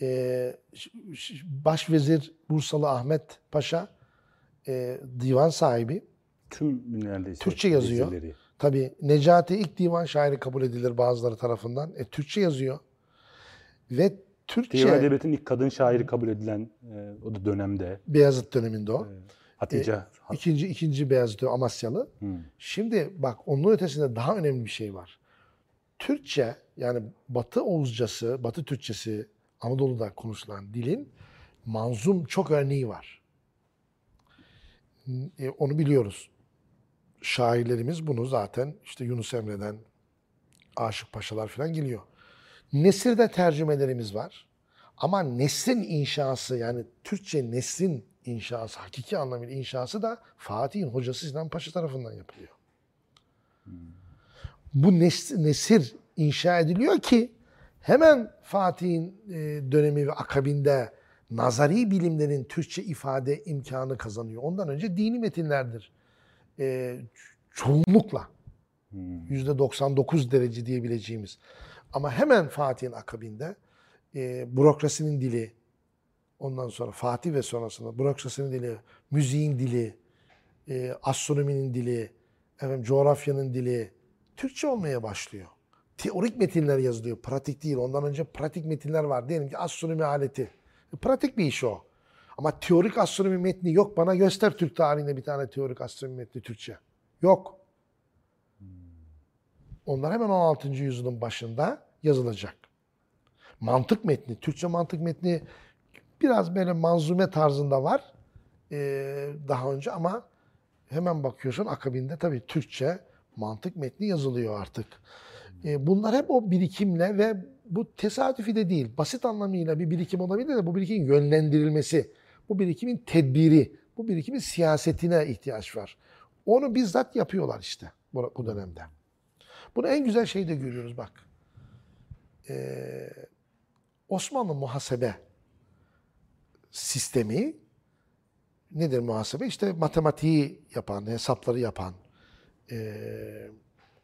Ee, Başvezir Bursalı Ahmet Paşa e, divan sahibi. Tüm neredeyse Türkçe yazıyor. dizileri. Tabii Necati ilk divan şairi kabul edilir bazıları tarafından. E, Türkçe yazıyor. Ve Türkçe Divan Edebiyat'ın ilk kadın şairi kabul edilen e, o da dönemde Beyazıt döneminde o. Hatice. Ha- İkinci, ikinci Beyazıt Amasyalı. Hı. Şimdi bak onun ötesinde daha önemli bir şey var. Türkçe yani Batı Oğuzcası, Batı Türkçesi Anadolu'da konuşulan dilin manzum çok örneği var. E, onu biliyoruz. Şairlerimiz bunu zaten işte Yunus Emre'den Aşık Paşalar falan geliyor. Nesir'de tercümelerimiz var. Ama nesrin inşası yani Türkçe nesrin inşası, hakiki anlamıyla inşası da Fatih'in hocası Sinan Paşa tarafından yapılıyor. Bu nes- nesir inşa ediliyor ki hemen Fatih'in e, dönemi ve akabinde nazari bilimlerin Türkçe ifade imkanı kazanıyor. Ondan önce dini metinlerdir. E, çoğunlukla. %99 derece diyebileceğimiz. Ama hemen Fatih'in akabinde e, bürokrasinin dili, ondan sonra Fatih ve sonrasında bürokrasinin dili, müziğin dili, e, astronominin dili, efendim, coğrafyanın dili Türkçe olmaya başlıyor. Teorik metinler yazılıyor, pratik değil. Ondan önce pratik metinler var. Diyelim ki astronomi aleti. E, Pratik bir iş o. Ama teorik astronomi metni yok. Bana göster Türk tarihinde bir tane teorik astronomi metni Türkçe. Yok. Onlar hemen 16. yüzyılın başında yazılacak. Mantık metni, Türkçe mantık metni biraz böyle manzume tarzında var ee, daha önce ama hemen bakıyorsun akabinde tabii Türkçe mantık metni yazılıyor artık. Ee, bunlar hep o birikimle ve bu tesadüfi de değil. Basit anlamıyla bir birikim olabilir de bu birikimin yönlendirilmesi, bu birikimin tedbiri, bu birikimin siyasetine ihtiyaç var. Onu bizzat yapıyorlar işte bu, bu dönemde. Bunu en güzel şeyde görüyoruz bak. Ee, Osmanlı muhasebe sistemi nedir muhasebe? İşte matematiği yapan, hesapları yapan, ee,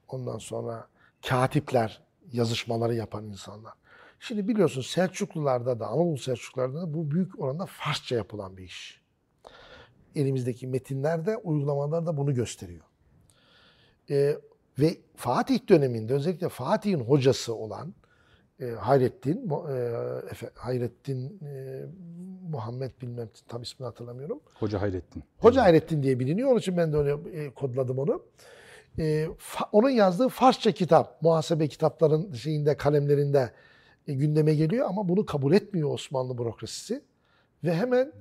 ondan sonra katipler, yazışmaları yapan insanlar. Şimdi biliyorsun Selçuklularda da, Anadolu Selçuklularda da bu büyük oranda Farsça yapılan bir iş. Elimizdeki metinlerde, uygulamalar da bunu gösteriyor. Ee, ve Fatih döneminde özellikle Fatih'in hocası olan e, Hayrettin, e, Hayrettin e, Muhammed bilmem tam ismini hatırlamıyorum. Hoca Hayrettin. Hoca Hayrettin diye biliniyor. Onun için ben de öyle e, kodladım onu. E, fa- onun yazdığı Farsça kitap, muhasebe kitapların şeyinde, kalemlerinde e, gündeme geliyor ama bunu kabul etmiyor Osmanlı bürokrasisi. Ve hemen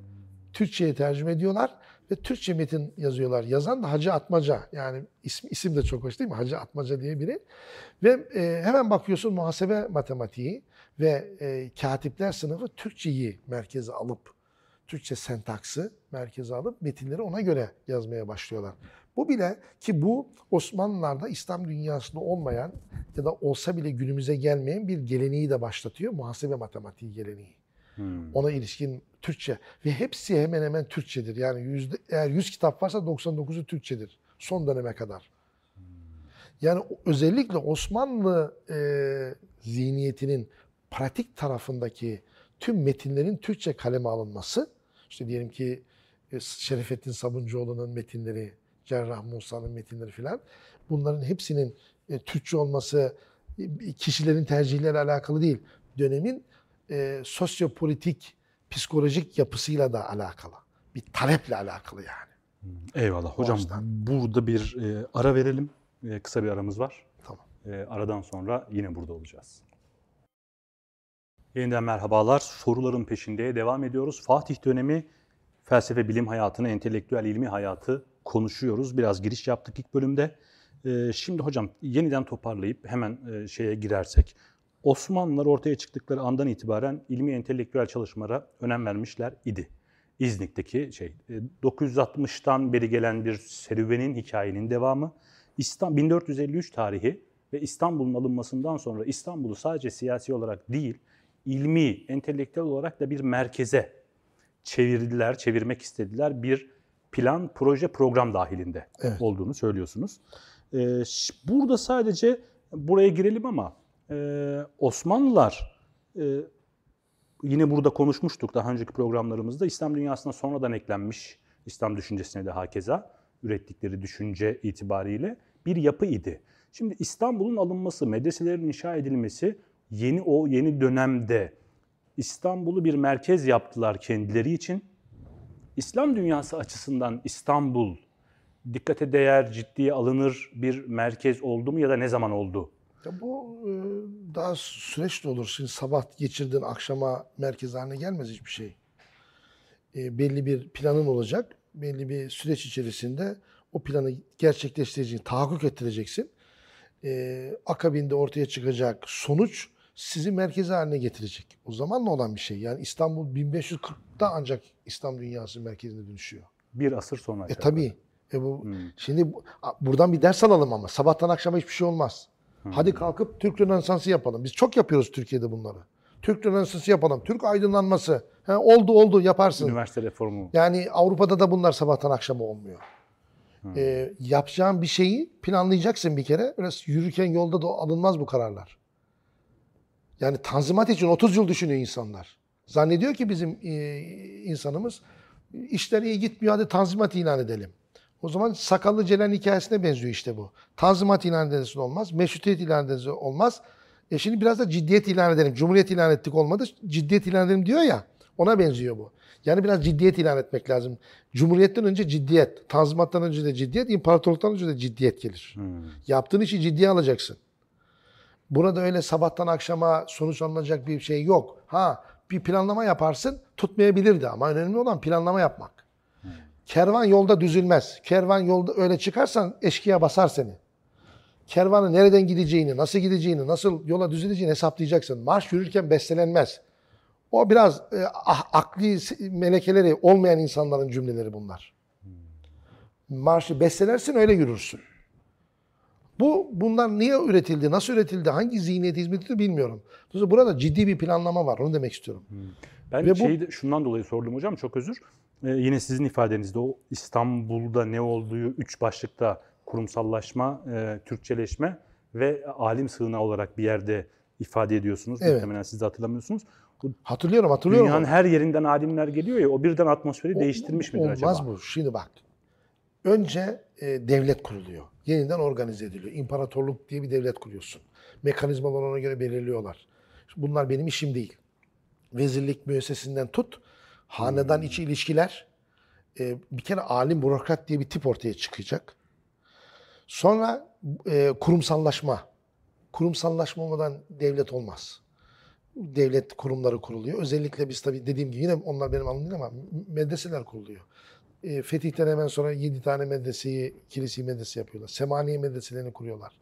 Türkçe'ye tercüme ediyorlar ve Türkçe metin yazıyorlar. Yazan da Hacı Atmaca. Yani isim, isim de çok hoş değil mi? Hacı Atmaca diye biri. Ve e, hemen bakıyorsun muhasebe matematiği ve e, katipler sınıfı Türkçeyi merkeze alıp Türkçe sentaksı merkeze alıp metinleri ona göre yazmaya başlıyorlar. Bu bile ki bu Osmanlılar'da İslam dünyasında olmayan ya da olsa bile günümüze gelmeyen bir geleneği de başlatıyor. Muhasebe matematiği geleneği. Hmm. Ona ilişkin Türkçe ve hepsi hemen hemen Türkçedir. Yani yüzde, eğer 100 kitap varsa 99'u Türkçedir. Son döneme kadar. Yani o- özellikle Osmanlı e, zihniyetinin pratik tarafındaki tüm metinlerin Türkçe kaleme alınması, işte diyelim ki e, Şerefettin Sabuncuoğlu'nun metinleri, Cerrah Musa'nın metinleri filan, bunların hepsinin e, Türkçe olması e, kişilerin tercihleriyle alakalı değil. Dönemin e, sosyopolitik, psikolojik yapısıyla da alakalı. Bir taleple alakalı yani. Eyvallah. Hocam burada bir e, ara verelim. E, kısa bir aramız var. Tamam. E, aradan sonra yine burada olacağız. Yeniden merhabalar. Soruların peşindeye devam ediyoruz. Fatih dönemi felsefe bilim hayatını, entelektüel ilmi hayatı konuşuyoruz. Biraz giriş yaptık ilk bölümde. Ee, şimdi hocam yeniden toparlayıp hemen e, şeye girersek. Osmanlılar ortaya çıktıkları andan itibaren ilmi entelektüel çalışmalara önem vermişler idi. İznik'teki şey e, 960'tan beri gelen bir serüvenin hikayenin devamı. İstanbul 1453 tarihi ve İstanbul'un alınmasından sonra İstanbul'u sadece siyasi olarak değil, ilmi, entelektüel olarak da bir merkeze çevirdiler, çevirmek istediler. Bir plan, proje, program dahilinde Evet. olduğunu söylüyorsunuz. Ş- burada sadece buraya girelim ama e, Osmanlılar e, yine burada konuşmuştuk daha önceki programlarımızda İslam dünyasına sonradan eklenmiş İslam düşüncesine de hakeza ürettikleri düşünce itibariyle bir yapı idi. Şimdi İstanbul'un alınması, medreselerin inşa edilmesi yeni o yeni dönemde İstanbul'u bir merkez yaptılar kendileri için. İslam dünyası açısından İstanbul dikkate değer, ciddiye alınır bir merkez oldu mu ya da ne zaman oldu? Ya bu e, daha süreçli olur. Şimdi sabah geçirdiğin akşama merkez haline gelmez hiçbir şey. E, belli bir planın olacak. Belli bir süreç içerisinde o planı gerçekleştireceksin, tahakkuk ettireceksin. E, akabinde ortaya çıkacak sonuç sizi merkez haline getirecek. O zamanla olan bir şey. Yani İstanbul 1540'ta ancak İslam dünyası merkezine dönüşüyor. Bir asır sonra. E tabii. E bu, Hmm. Şimdi buradan bir ders alalım ama. Sabahtan akşama hiçbir şey olmaz. Hadi kalkıp Türk Rönesansı yapalım. Biz çok yapıyoruz Türkiye'de bunları. Türk Rönesansı yapalım. Türk aydınlanması. Ha, oldu oldu yaparsın. Üniversite reformu. Yani Avrupa'da da bunlar sabahtan akşama olmuyor. Ee, yapacağın bir şeyi planlayacaksın bir kere. Öyle yürürken yolda da alınmaz bu kararlar. Yani tanzimat için 30 yıl düşünüyor insanlar. Zannediyor ki bizim e, insanımız işler iyi gitmiyor hadi tanzimat ilan edelim. O zaman sakallı Celal hikayesine benziyor işte bu. Tanzimat ilan edilsin olmaz, meşrutiyet ilan edilsin olmaz. E şimdi biraz da ciddiyet ilan edelim. Cumhuriyet ilan ettik olmadı, ciddiyet ilan edelim diyor ya. Ona benziyor bu. Yani biraz ciddiyet ilan etmek lazım. Cumhuriyetten önce ciddiyet, tanzimattan önce de ciddiyet, imparatorluktan önce de ciddiyet gelir. Hmm. Yaptığın işi ciddiye alacaksın. Burada öyle sabahtan akşama sonuç alınacak bir şey yok. Ha bir planlama yaparsın tutmayabilir de ama önemli olan planlama yapmak. Kervan yolda düzülmez. Kervan yolda öyle çıkarsan eşkıya basar seni. Kervanın nereden gideceğini, nasıl gideceğini, nasıl yola düzüleceğini hesaplayacaksın. Marş yürürken bestelenmez. O biraz e, ah- akli melekeleri olmayan insanların cümleleri bunlar. Marşı bestelersin öyle yürürsün. Bu bunlar niye üretildi, nasıl üretildi, hangi zihniyet hizmet ediyor bilmiyorum. Dolayısıyla burada ciddi bir planlama var. Onu demek istiyorum. Ben Ve bu- şeyi de şundan dolayı sordum hocam çok özür. Ee, yine sizin ifadenizde o İstanbul'da ne olduğu üç başlıkta kurumsallaşma, e, Türkçeleşme ve alim sığınağı olarak bir yerde ifade ediyorsunuz. Evet. Muhtemelen siz de hatırlamıyorsunuz. Bu Hatırlıyorum, hatırlıyorum. dünyanın her yerinden alimler geliyor ya o birden atmosferi O- değiştirmiş midir Olmaz acaba? bu. Şimdi bak. Önce e, devlet kuruluyor. Yeniden organize ediliyor. İmparatorluk diye bir devlet kuruyorsun. Mekanizmalar ona göre belirliyorlar. Bunlar benim işim değil. Vezirlik müessesinden tut, hanedan içi ilişkiler, e, bir kere alim bürokrat diye bir tip ortaya çıkacak. Sonra e, kurumsallaşma. Kurumsallaşma olmadan devlet olmaz. Devlet kurumları kuruluyor. Özellikle biz tabii dediğim gibi yine onlar benim alanım değil ama medreseler kuruluyor. E, Fetih'ten hemen sonra 7 tane medreseyi, kilisi medrese yapıyorlar. Semaniye medreselerini kuruyorlar.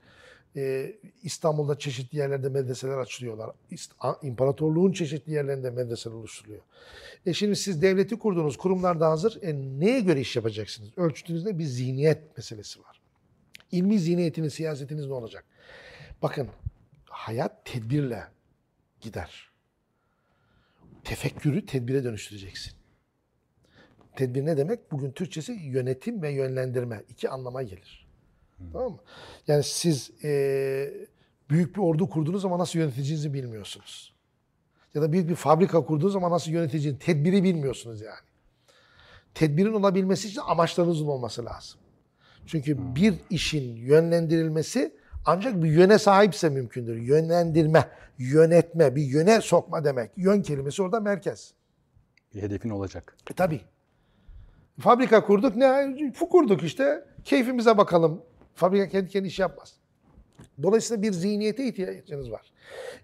E, İstanbul'da çeşitli yerlerde medreseler açılıyorlar. İmparatorluğun çeşitli yerlerinde medreseler oluşturuluyor. E şimdi siz devleti kurduğunuz kurumlar da hazır. E, neye göre iş yapacaksınız? Ölçütünüzde bir zihniyet meselesi var. İlmi zihniyetiniz, siyasetiniz ne olacak? Bakın hayat tedbirle gider. Tefekkürü tedbire dönüştüreceksin. Tedbir ne demek? Bugün Türkçesi yönetim ve yönlendirme. iki anlama gelir. Tamam mı? Yani siz eee, büyük bir ordu kurduğunuz zaman nasıl yöneteceğinizi bilmiyorsunuz. Ya da büyük bir fabrika kurduğunuz zaman nasıl yöneteceğini, tedbiri bilmiyorsunuz yani. Tedbirin olabilmesi için amaçlarınızın olması lazım. Çünkü bir işin yönlendirilmesi ancak bir yöne sahipse mümkündür. Yönlendirme, yönetme, bir yöne sokma demek. Yön kelimesi orada merkez. Bir hedefin olacak. E tabii. Fabrika kurduk. Ne? Kurduk işte. Keyfimize bakalım. Fabrika kendi kendi iş yapmaz. Dolayısıyla bir zihniyete ihtiyacınız var.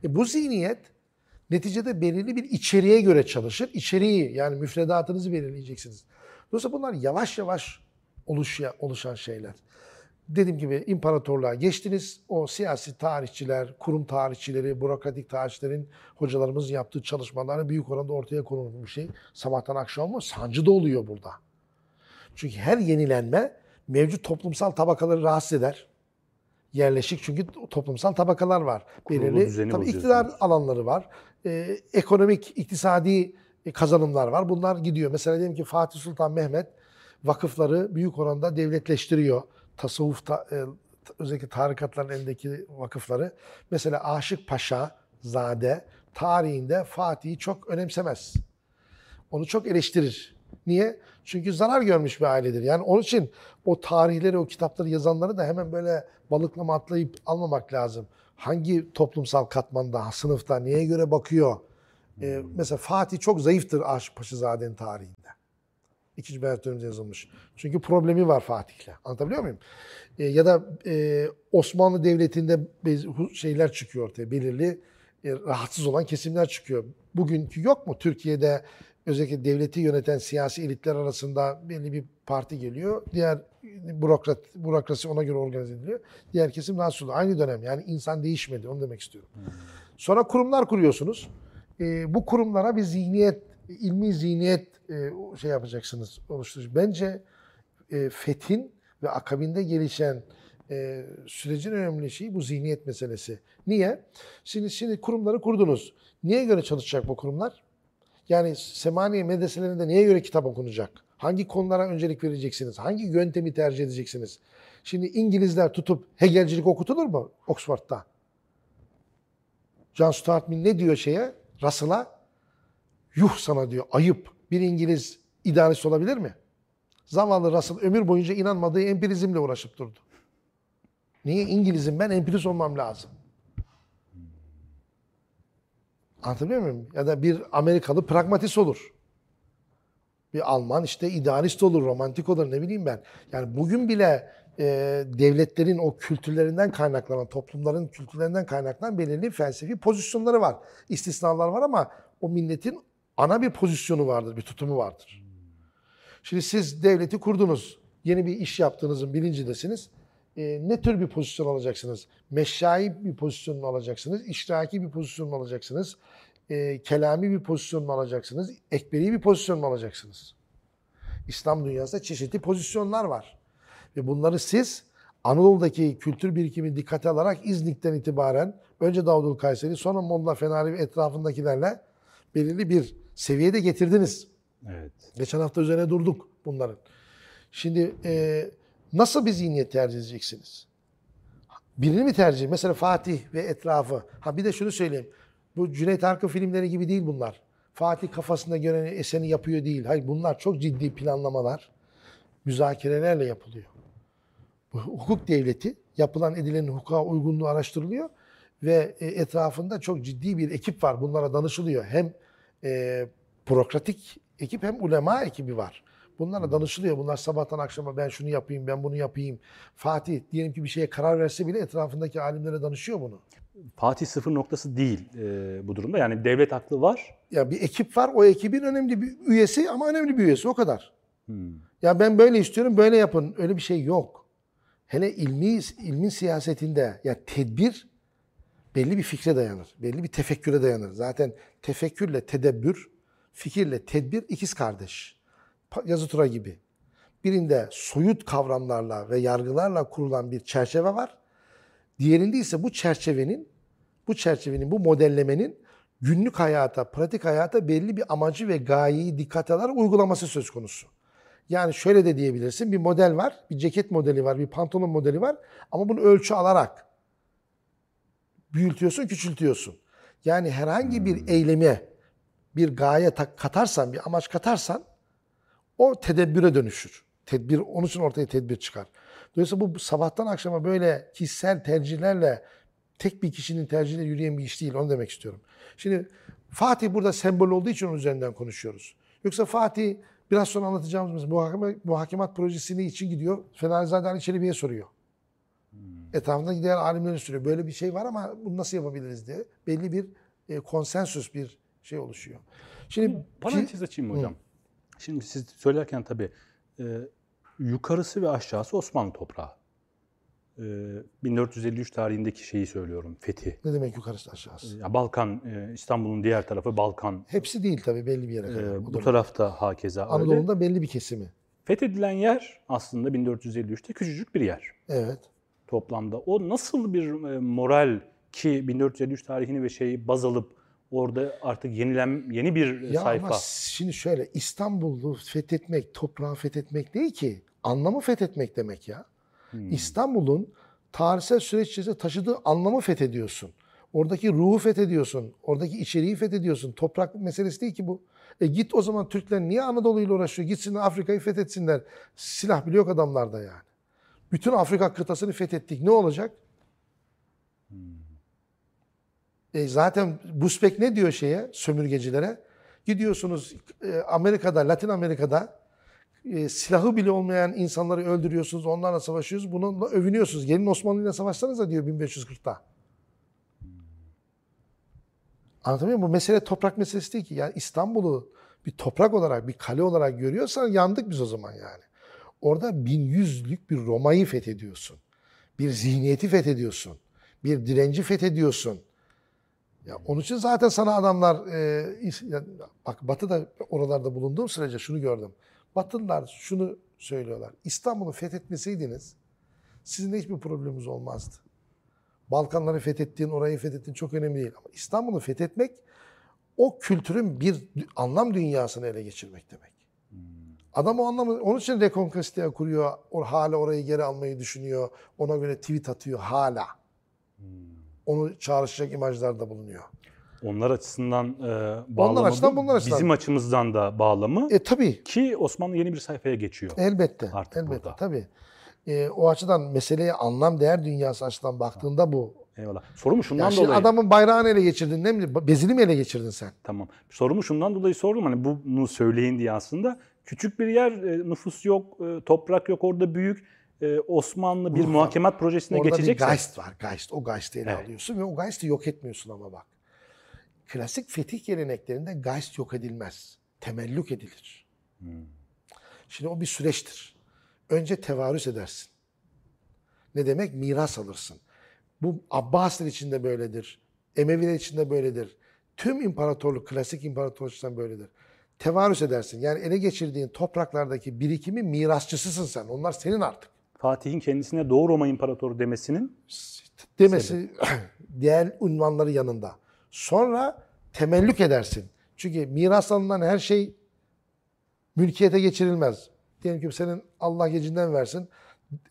E bu zihniyet neticede belirli bir içeriğe göre çalışır. İçeriği yani müfredatınızı belirleyeceksiniz. Dolayısıyla bunlar yavaş yavaş oluşan, oluşan şeyler. Dediğim gibi imparatorluğa geçtiniz. O siyasi tarihçiler, kurum tarihçileri, bürokratik tarihçilerin hocalarımızın yaptığı çalışmaları büyük oranda ortaya konulmuş bir şey. Sabahtan akşama sancı da oluyor burada. Çünkü her yenilenme mevcut toplumsal tabakaları rahatsız eder. Yerleşik çünkü toplumsal tabakalar var. Belirli tabii iktidar diyorsunuz. alanları var. Ee, ekonomik, iktisadi kazanımlar var. Bunlar gidiyor. Mesela diyelim ki Fatih Sultan Mehmet vakıfları büyük oranda devletleştiriyor. Tasavvuf, ta- e, özellikle tarikatların elindeki vakıfları. Mesela Aşık Paşa Zade tarihinde Fatih'i çok önemsemez. Onu çok eleştirir. Niye? Çünkü zarar görmüş bir ailedir. Yani onun için o tarihleri, o kitapları yazanları da hemen böyle balıklama atlayıp almamak lazım. Hangi toplumsal katmanda, sınıfta, neye göre bakıyor? Ee, mesela Fatih çok zayıftır Aşık Paşazade'nin tarihinde. İkinci Mehmet döneminde yazılmış. Çünkü problemi var Fatih'le. Anlatabiliyor muyum? Ee, ya da e, Osmanlı Devleti'nde şeyler çıkıyor ortaya. Belirli e, rahatsız olan kesimler çıkıyor. Bugünkü yok mu? Türkiye'de özellikle devleti yöneten siyasi elitler arasında belli bir parti geliyor. Diğer bürokrat, bürokrasi ona göre organize ediliyor. Diğer kesim rahatsız oluyor. Aynı dönem yani insan değişmedi onu demek istiyorum. Sonra kurumlar kuruyorsunuz. Ee, bu kurumlara bir zihniyet, ilmi zihniyet e, şey yapacaksınız, oluşturacaksınız. Bence e, fethin ve akabinde gelişen e, sürecin önemli şeyi bu zihniyet meselesi. Niye? Şimdi, şimdi kurumları kurdunuz. Niye göre çalışacak bu kurumlar? Yani Semaniye medreselerinde neye göre kitap okunacak? Hangi konulara öncelik vereceksiniz? Hangi yöntemi tercih edeceksiniz? Şimdi İngilizler tutup Hegelcilik okutulur mu Oxford'da? John Stuart Mill ne diyor şeye? Russell'a? Yuh sana diyor, ayıp. Bir İngiliz idealist olabilir mi? Zavallı Russell ömür boyunca inanmadığı empirizmle uğraşıp durdu. Niye? İngilizim ben, empirist olmam lazım. Anlatabiliyor muyum? Ya da bir Amerikalı pragmatist olur. Bir Alman işte idealist olur, romantik olur ne bileyim ben. Yani bugün bile e, devletlerin o kültürlerinden kaynaklanan, toplumların kültürlerinden kaynaklanan belirli felsefi pozisyonları var. İstisnalar var ama o milletin ana bir pozisyonu vardır, bir tutumu vardır. Şimdi siz devleti kurdunuz, yeni bir iş yaptığınızın bilincindesiniz. E, ne tür bir pozisyon alacaksınız? Meşai bir pozisyon mu alacaksınız? İştiraki bir pozisyon mu alacaksınız? E, kelami bir pozisyon mu alacaksınız? Ekberi bir pozisyon mu alacaksınız? İslam dünyasında çeşitli pozisyonlar var. Ve bunları siz Anadolu'daki kültür birikimi dikkate alarak İznik'ten itibaren önce Davudul Kayseri sonra Molla Fenari ve etrafındakilerle belirli bir seviyede getirdiniz. Evet. Geçen hafta üzerine durduk bunların. Şimdi e, nasıl bir zihniyet tercih edeceksiniz? Birini mi tercih? Mesela Fatih ve etrafı. Ha bir de şunu söyleyeyim. Bu Cüneyt Arkın filmleri gibi değil bunlar. Fatih kafasında gören eseni yapıyor değil. Hayır bunlar çok ciddi planlamalar, müzakerelerle yapılıyor. Bu hukuk devleti yapılan edilenin hukuka uygunluğu araştırılıyor ve e, etrafında çok ciddi bir ekip var. Bunlara danışılıyor. Hem e, bürokratik ekip hem ulema ekibi var. Bunlara danışılıyor. Bunlar sabahtan akşama ben şunu yapayım, ben bunu yapayım. Fatih diyelim ki bir şeye karar verse bile etrafındaki alimlere danışıyor bunu. Fatih sıfır noktası değil e, bu durumda. Yani devlet aklı var. Ya bir ekip var. O ekibin önemli bir üyesi ama önemli bir üyesi o kadar. Hmm. Ya ben böyle istiyorum, böyle yapın. Öyle bir şey yok. Hele ilmi ilmin siyasetinde ya tedbir belli bir fikre dayanır. Belli bir tefekküre dayanır. Zaten tefekkürle tedebbür, fikirle tedbir ikiz kardeş. Yazı tura gibi. Birinde soyut kavramlarla ve yargılarla kurulan bir çerçeve var. Diğerinde ise bu çerçevenin, bu çerçevenin, bu modellemenin günlük hayata, pratik hayata belli bir amacı ve gayeyi dikkate alarak uygulaması söz konusu. Yani şöyle de diyebilirsin, bir model var, bir ceket modeli var, bir pantolon modeli var ama bunu ölçü alarak büyütüyorsun, küçültüyorsun. Yani herhangi bir eyleme bir gaye katarsan, bir amaç katarsan o tedebbüre dönüşür. Tedbir, onun için ortaya tedbir çıkar. Dolayısıyla bu sabahtan akşama böyle kişisel tercihlerle tek bir kişinin tercihiyle yürüyen bir iş değil. Onu demek istiyorum. Şimdi Fatih burada sembol olduğu için onun üzerinden konuşuyoruz. Yoksa Fatih biraz sonra anlatacağımız muhakeme, muhakemat projesi ne için gidiyor? Fenerzade Ali Çelebi'ye soruyor. Etrafında diğer alimlerin sürüyor. Böyle bir şey var ama bunu nasıl yapabiliriz diye belli bir e, konsensüs bir şey oluşuyor. Şimdi Parantez açayım mı hocam? Şimdi siz söylerken tabii e, yukarısı ve aşağısı Osmanlı toprağı. E, 1453 tarihindeki şeyi söylüyorum, fethi. ne demek yukarısı aşağısı? Ya Balkan, e, İstanbul'un diğer tarafı Balkan. Hepsi değil tabii belli bir yere E, kadar. O bu dönem. tarafta hakeza öyle. Anadolu'nun da belli bir kesimi. Fethedilen yer aslında 1453'te küçücük bir yer Evet. toplamda. O nasıl bir e, moral ki 1453 tarihini ve şeyi baz alıp orada artık yenilen yeni bir Ya sayfa. ama şimdi şöyle İstanbul'u fethetmek, toprağı fethetmek değil ki. Anlamı fethetmek demek ya. Hmm. İstanbul'un tarihsel süreç içerisinde taşıdığı anlamı fethediyorsun. Oradaki ruhu fethediyorsun. Oradaki içeriği fethediyorsun. Toprak meselesi değil ki bu. E git o zaman Türkler niye Anadolu ile uğraşıyor? Gitsinler Afrika'yı fethetsinler. Silah bile yok adamlarda yani. Bütün Afrika kıtasını fethettik. Ne olacak? E zaten Busbek ne diyor şeye, sömürgecilere? Gidiyorsunuz e, Amerika'da, Latin Amerika'da e, silahı bile olmayan insanları öldürüyorsunuz, onlarla savaşıyorsunuz, bununla övünüyorsunuz. Gelin Osmanlı ile savaşsanız da diyor 1540'ta. Anlatabiliyor muyum? Bu mesele toprak meselesi değil ki. Yani İstanbul'u bir toprak olarak, bir kale olarak görüyorsan yandık biz o zaman yani. Orada bin yüzlük bir Roma'yı fethediyorsun. Bir zihniyeti fethediyorsun. Bir direnci fethediyorsun. Ya onun için zaten sana adamlar e, is- ya bak Batı'da oralarda bulunduğum sürece şunu gördüm. Batılılar şunu söylüyorlar. İstanbul'u fethetmeseydiniz sizin de hiçbir probleminiz olmazdı. Balkanları fethettiğin, orayı fethettiğin çok önemli değil. Ama İstanbul'u fethetmek o kültürün bir anlam dünyasını ele geçirmek demek. Adam o anlamı, onun için Reconquista'ya kuruyor, o hala orayı geri almayı düşünüyor, ona göre tweet atıyor hala. Onu çağrışacak imajlarda bulunuyor. Onlar açısından e, bağlamı açısından, bu. bunlar açısından. Bizim açımızdan da bağlamı E tabii, ki Osmanlı yeni bir sayfaya geçiyor. elbette, Artık elbette burada. tabii. E, o açıdan meseleye anlam değer dünyası açısından baktığında bu. Eyvallah. Sorumu şundan Yani dolayı. adamın bayrağını ele geçirdin, ne bileyim, bezini mi ele geçirdin sen? Tamam. Sorumu şundan dolayı sordum. Hani bunu söyleyin diye aslında. Küçük bir yer, e, nüfus yok, e, toprak yok orada büyük. E, Osmanlı bir Ruh muhakemat projesine Orada geçecekse. bir Geist var, Geist. O Geist'i ele Evet. alıyorsun ve o Geist'i yok etmiyorsun ama bak. Klasik fetih geleneklerinde Geist yok edilmez. Temellük edilir. Hmm. Şimdi o bir süreçtir. Önce tevarüs edersin. Ne demek? Miras alırsın. Bu Abbasiler için de böyledir. Emeviler için de böyledir. Tüm imparatorluk, klasik imparatorluktan böyledir. Tevarüs edersin. Yani ele geçirdiğin topraklardaki birikimi mirasçısısın sen. Onlar senin artık. Fatih'in kendisine Doğu Roma İmparatoru demesinin demesi diğer unvanları yanında. Sonra temellük edersin. Çünkü miras alınan her şey mülkiyete geçirilmez. Diyelim ki senin Allah gecinden versin.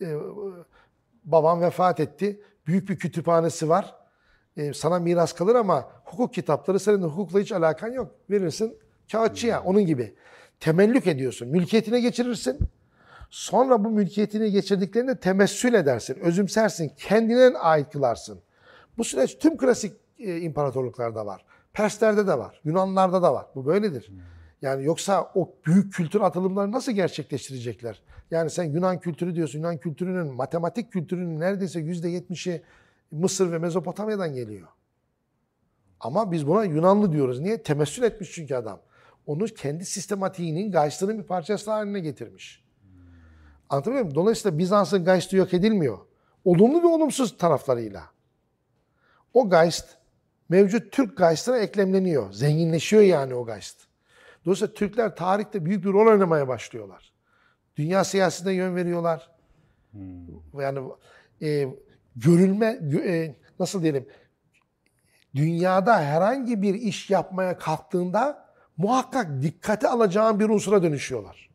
e, baban vefat etti. Büyük bir kütüphanesi var. E, sana miras kalır ama hukuk kitapları senin hukukla hiç alakan yok. Verirsin kağıtçıya onun gibi. Temellük ediyorsun. Mülkiyetine geçirirsin. Sonra bu mülkiyetini geçirdiklerinde temessül edersin, özümsersin, kendine ait kılarsın. Bu süreç tüm klasik e, imparatorluklarda var. Perslerde de var, Yunanlarda da var. Bu böyledir. Yani yoksa o büyük kültür atılımları nasıl gerçekleştirecekler? Yani sen Yunan kültürü diyorsun. Yunan kültürünün, matematik kültürünün neredeyse yüzde yetmişi Mısır ve Mezopotamya'dan geliyor. Ama biz buna Yunanlı diyoruz. Niye? Temessül etmiş çünkü adam. Onu kendi sistematiğinin, gaystının bir parçası haline getirmiş. Anlatabiliyor muyum? Dolayısıyla Bizans'ın Geist'i yok edilmiyor. Olumlu ve olumsuz taraflarıyla. O Geist mevcut Türk Geist'ine eklemleniyor. Zenginleşiyor yani o Geist. Dolayısıyla Türkler tarihte büyük bir rol oynamaya başlıyorlar. Dünya siyasetine yön veriyorlar. Yani e, görülme, gö- e, nasıl diyelim, dünyada herhangi bir iş yapmaya kalktığında muhakkak dikkate alacağın bir unsura dönüşüyorlar.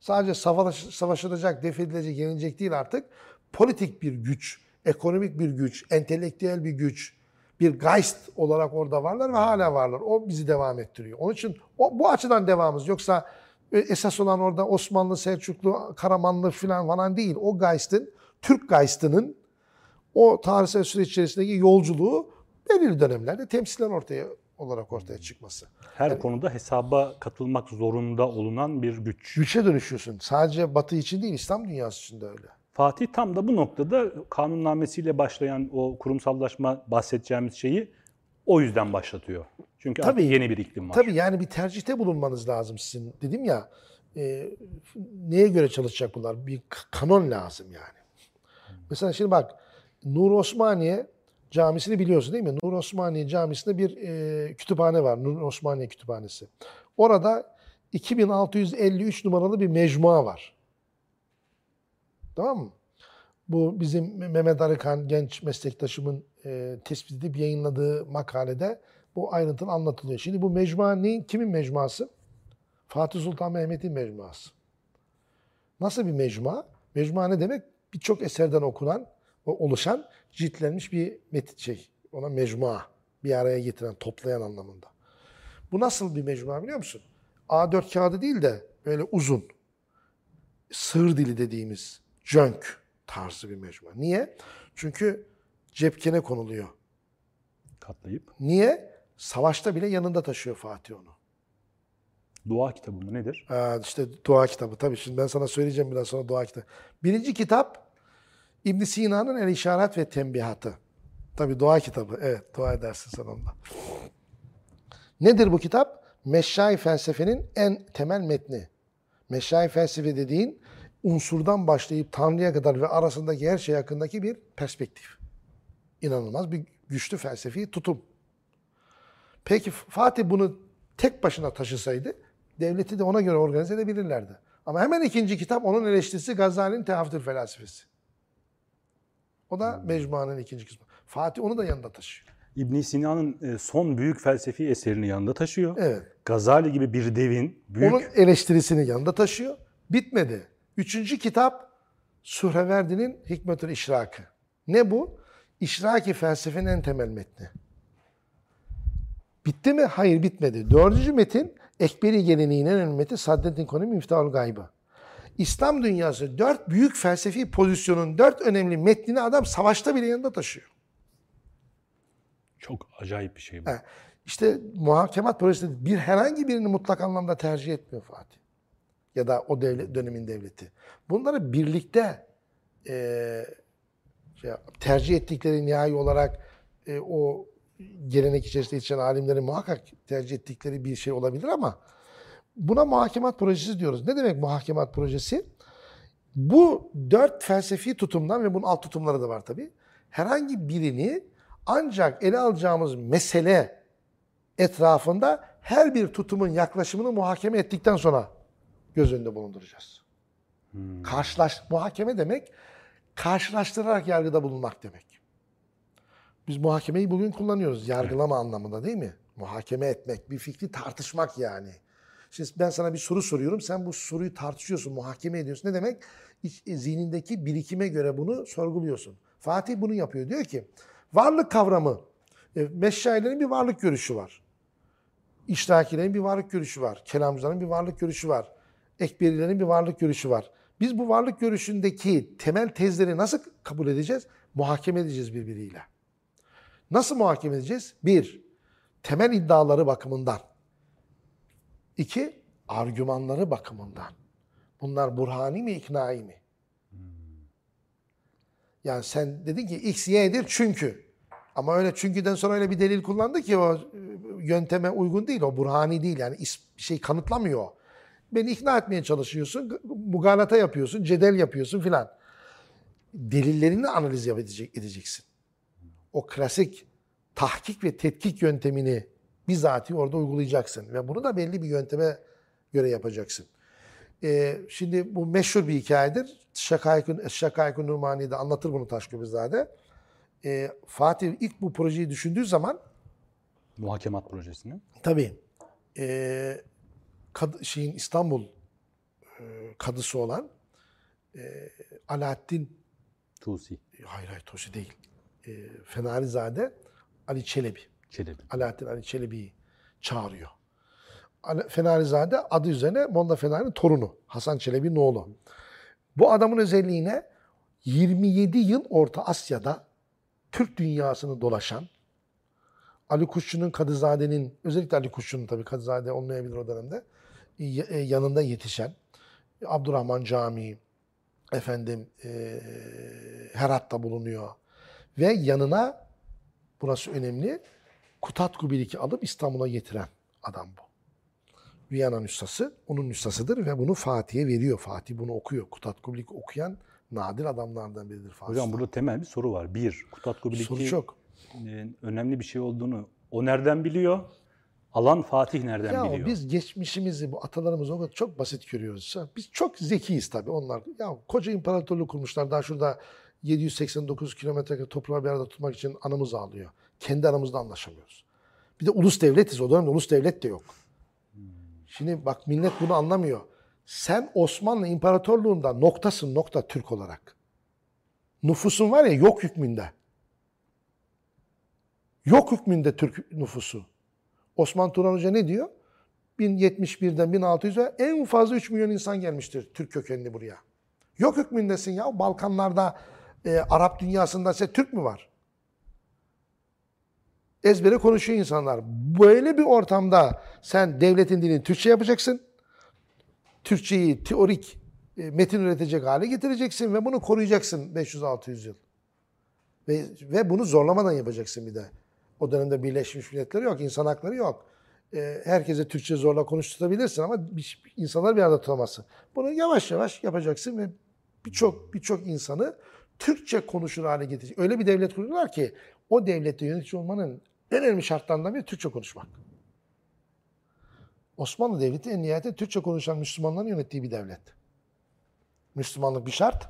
Sadece savaş, savaşılacak, defedilecek, yenilecek değil artık. Politik bir güç, ekonomik bir güç, entelektüel bir güç, bir geist olarak orada varlar ve hala varlar. O bizi devam ettiriyor. Onun için o, bu açıdan devamımız. Yoksa e, esas olan orada Osmanlı, Selçuklu, Karamanlı falan falan değil. O geistin, Türk geistinin o tarihsel süreç içerisindeki yolculuğu belirli dönemlerde temsilen ortaya olarak ortaya çıkması. her konuda hesaba katılmak zorunda olunan bir güç. Güçe dönüşüyorsun. Sadece Batı için değil, İslam dünyası için de öyle. Fatih tam da bu noktada kanunnamesiyle başlayan o kurumsallaşma bahsedeceğimiz şeyi o yüzden başlatıyor. Çünkü Tabii. artık yeni bir iklim var. Tabii yani bir tercihte bulunmanız lazım sizin. Dedim ya e, neye göre çalışacak bunlar? Bir kanon lazım yani. Mesela şimdi bak Nur Osmaniye Camisi'ni biliyorsun değil mi? Nur Osmaniye Camisi'nde bir e, kütüphane var. Nur Osmaniye Kütüphanesi. Orada 2653 numaralı bir mecmua var. Tamam mı? Bu bizim Mehmet Arıkan genç meslektaşımın e, tespit edip yayınladığı makalede bu ayrıntılı anlatılıyor. Şimdi bu mecmua neyin, kimin mecmuası? Fatih Sultan Mehmet'in mecmuası. Nasıl bir mecmua? Mecmua ne demek? Birçok eserden okunan, oluşan, ciltlenmiş bir metin şey. Ona mecmua. Bir araya getiren, toplayan anlamında. Bu nasıl bir mecmua biliyor musun? A4 kağıdı değil de böyle uzun. Sığır dili dediğimiz jönk tarzı bir mecmua. Niye? Çünkü cepkene konuluyor. Katlayıp. Niye? Savaşta bile yanında taşıyor Fatih onu. Dua kitabı mı nedir? Ha, işte dua kitabı. Tabii şimdi ben sana söyleyeceğim biraz sonra dua kitabı. Birinci kitap İbn Sina'nın El İşaret ve Tembihatı. Tabii dua kitabı. Evet dua edersin sen onunla. Nedir bu kitap? Meşşai felsefenin en temel metni. Meşşai felsefe dediğin unsurdan başlayıp Tanrı'ya kadar ve arasındaki her şey hakkındaki bir perspektif. İnanılmaz bir güçlü felsefi tutum. Peki Fatih bunu tek başına taşısaydı devleti de ona göre organize edebilirlerdi. Ama hemen ikinci kitap onun eleştirisi Gazali'nin Tehafütül Felsefesi. O da Mecmua'nın ikinci kısmı. Fatih onu da yanında taşıyor. İbn Sina'nın e, son büyük felsefi eserini yanında taşıyor. Evet. Gazali gibi bir devin büyük Onun eleştirisini yanında taşıyor. Bitmedi. Üçüncü kitap Suhreverdi'nin Hikmetül İşrakı. Ne bu? İşraki felsefenin en temel metni. Bitti mi? Hayır bitmedi. Dördüncü metin Ekberi geleneğinin en önemli metni Saddettin Konu'nun Miftahul Gaybı. İslam dünyası dört büyük felsefi pozisyonun dört önemli metnini adam savaşta bile yanında taşıyor. çok acayip bir şey bu. İşte muhakemat projesi bir herhangi birini mutlak anlamda tercih etmiyor Fatih. Ya da o devlet, dönemin devleti. Bunları birlikte eee, şey, tercih ettikleri nihai olarak e, o gelenek içerisinde yetişen alimlerin muhakkak tercih ettikleri bir şey olabilir ama buna muhakemat projesi diyoruz. Ne demek muhakemat projesi? Bu dört felsefi tutumdan ve bunun alt tutumları da var tabii. Herhangi birini ancak ele alacağımız mesele etrafında her bir tutumun yaklaşımını muhakeme ettikten sonra göz önünde bulunduracağız. Karşılaş, muhakeme demek karşılaştırarak yargıda bulunmak demek. Biz muhakemeyi bugün kullanıyoruz. Yargılama anlamında değil mi? Muhakeme etmek, bir fikri tartışmak yani. Şimdi ben sana bir soru soruyorum. Sen bu soruyu tartışıyorsun, muhakeme ediyorsun. Ne demek? E, zihnindeki birikime göre bunu sorguluyorsun. Fatih bunu yapıyor. Diyor ki varlık kavramı, e, meşayilerin bir varlık görüşü var. İşrakilerin bir varlık görüşü var. Kelamcıların bir varlık görüşü var. Ekberilerin bir varlık görüşü var. Biz bu varlık görüşündeki temel tezleri nasıl kabul edeceğiz? Muhakeme edeceğiz birbiriyle. Nasıl muhakeme edeceğiz? Bir, temel iddiaları bakımından. İki, argümanları bakımından. Bunlar burhani mi, iknai mi? Yani sen dedin ki X, Y'dir çünkü. Ama öyle çünküden sonra öyle bir delil kullandı ki o e, yönteme uygun değil. O burhani değil yani bir şey kanıtlamıyor. Beni ikna etmeye çalışıyorsun, mugalata yapıyorsun, cedel yapıyorsun filan. Delillerini analiz edecek, edeceksin. O klasik tahkik ve tetkik yöntemini bizatihi orada uygulayacaksın. Ve bunu da belli bir yönteme göre yapacaksın. Ee, şimdi bu meşhur bir hikayedir. Şakayık-ı Şakayık Nurmani'de anlatır bunu Taşköprüzade. Ee, Fatih ilk bu projeyi düşündüğü zaman Muhakemat projesini. tabii e, kad- şeyin İstanbul e, kadısı olan e, Alaaddin Tusi, hayır hayır Tosi değil. E, Fenarizade Ali Çelebi. Çelebi. Alaaddin Ali Çelebi'yi çağırıyor. Fenarizade adı üzerine Molla Fenari'nin torunu. Hasan Çelebi'nin oğlu. Bu adamın özelliğine 27 yıl Orta Asya'da Türk dünyasını dolaşan Ali Kuşçu'nun Kadızade'nin özellikle Ali Kuşçu'nun tabii Kadızade olmayabilir o dönemde e, yanında yetişen Abdurrahman Camii, efendim e, Herat'ta bulunuyor. Ve yanına burası önemli. Kutatku Bilik'i alıp İstanbul'a getiren adam bu. Viyana nüshası onun nüshasıdır ve bunu Fatih'e veriyor. Fatih bunu okuyor. Kutatku Bilik okuyan nadir adamlardan biridir Fatih. Hocam burada temel bir soru var. Bir, Kutatku soru Bilik'i çok. e, önemli bir şey olduğunu o nereden biliyor? Alan Fatih nereden Ya biliyor? biz geçmişimizi, bu atalarımızı o kadar çok basit görüyoruz. Biz çok zekiyiz tabii onlar. Ya koca imparatorluk kurmuşlar. Daha şurada 789 kilometre toprağı bir arada tutmak için anamız ağlıyor. Kendi aramızda anlaşamıyoruz. Bir de ulus devletiz. O dönemde ulus devlet de yok. Şimdi bak millet bunu anlamıyor. Sen Osmanlı İmparatorluğu'nda noktasın nokta Türk olarak. Nüfusun var ya yok hükmünde. Yok hükmünde Türk nüfusu. Osman Turan Hoca ne diyor? 1071'den 1600'e en fazla 3 milyon insan gelmiştir Türk kökenli buraya. Yok hükmündesin ya. Balkanlarda, e, Arap dünyasında ise Türk mü var? Ezbere konuşuyor insanlar. Böyle bir ortamda sen devletin dilini Türkçe yapacaksın. Türkçeyi teorik e, metin üretecek hale getireceksin ve bunu koruyacaksın 500-600 yıl. Ve, ve bunu zorlamadan yapacaksın bir de. O dönemde Birleşmiş Milletler yok, insan hakları yok. E, herkese Türkçe zorla konuşturabilirsin ama insanlar bir arada tutamazsın. Bunu yavaş yavaş yapacaksın ve birçok birçok insanı Türkçe konuşur hale getirecek. Öyle bir devlet kuruyorlar ki o devlette yönetici olmanın en önemli şartlarından biri Türkçe konuşmak. Osmanlı Devleti en nihayetinde Türkçe konuşan Müslümanların yönettiği bir devlet. Müslümanlık bir şart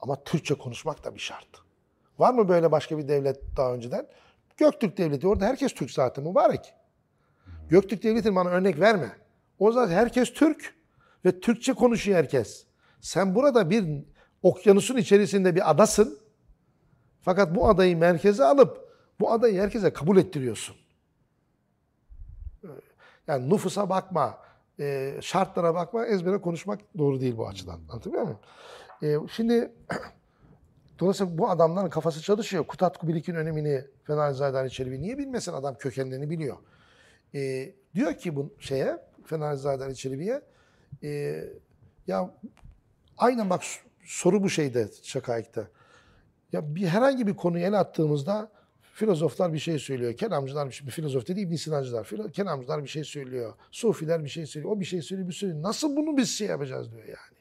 ama Türkçe konuşmak da bir şart. Var mı böyle başka bir devlet daha önceden? Göktürk Devleti. Orada herkes Türk zaten mübarek. Göktürk Devleti'ni bana örnek verme. O zaten herkes Türk ve Türkçe konuşuyor herkes. Sen burada bir okyanusun içerisinde bir adasın. Fakat bu adayı merkeze alıp bu adayı herkese kabul ettiriyorsun. Yani nüfusa bakma, e, şartlara bakma, ezbere konuşmak doğru değil bu açıdan. Anlatabiliyor muyum? E, şimdi dolayısıyla bu adamların kafası çalışıyor. Kutatku Bilik'in önemini Fenerzade Ali Çelebi niye bilmesin adam kökenlerini biliyor. E, diyor ki bu şeye Fenerzade Ali Çelebi'ye e, ya aynen bak soru bu şeyde Şakayık'ta. Ya bir herhangi bir konuyu el attığımızda filozoflar bir şey söylüyor. Kelamcılar şey, bir filozof dedi İbn Sinancılar. Filo, kelamcılar bir şey söylüyor. Sufiler bir şey söylüyor. O bir şey söylüyor, bir şey söylüyor. Nasıl bunu biz şey yapacağız diyor yani.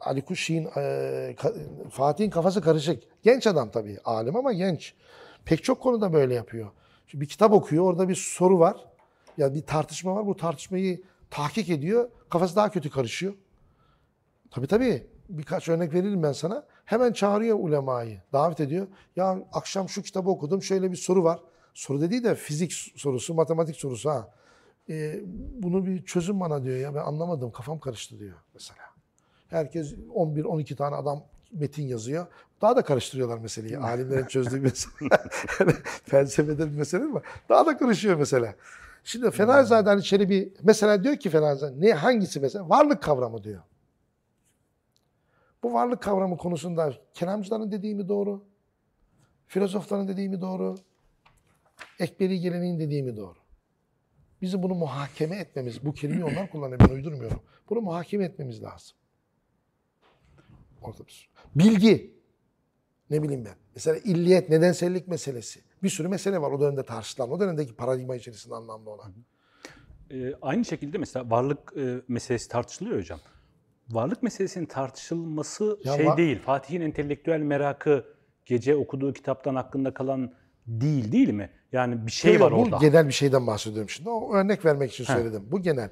Ali Kuşi'nin, e, Fatih'in kafası karışık. Genç adam tabii. Alim ama genç. Pek çok konuda böyle yapıyor. Şimdi bir kitap okuyor. Orada bir soru var. Ya bir tartışma var. Bu tartışmayı tahkik ediyor. Kafası daha kötü karışıyor. Tabii tabii. Birkaç örnek veririm ben sana. Hemen çağırıyor ulemayı. Davet ediyor. Ya akşam şu kitabı okudum. Şöyle bir soru var. Soru dediği de fizik sorusu, matematik sorusu ha. Ee, bunu bir çözüm bana diyor ya. Ben anlamadım. Kafam karıştı diyor mesela. Herkes 11-12 tane adam metin yazıyor. Daha da karıştırıyorlar meseleyi. Alimlerin çözdüğü mesele. felsefede bir mesele var. Daha da karışıyor mesela. Şimdi Fenerzade hani Çelebi mesela diyor ki Fenerzade ne hangisi mesela? Varlık kavramı diyor. Bu varlık kavramı konusunda kelamcıların dediği mi doğru? Filozofların dediği mi doğru? Ekberi geleneğin dediği mi doğru? Bizim bunu muhakeme etmemiz, bu kelimeyi onlar kullanıyor, ben uydurmuyorum. Bunu muhakeme etmemiz lazım. Orada bir Bilgi. Ne bileyim ben. Mesela illiyet, nedensellik meselesi. Bir sürü mesele var o dönemde tartışılan, o dönemdeki paradigma içerisinde anlamlı olan. Ee, aynı şekilde mesela varlık e, meselesi tartışılıyor hocam. Varlık meselesinin tartışılması Ya şey va- değil. Fatih'in entelektüel merakı gece okuduğu kitaptan aklında kalan değil değil mi? Yani bir şey Yok, var bu orada. genel bir şeyden bahsediyorum şimdi. O örnek vermek için Heh. söyledim. Bu genel.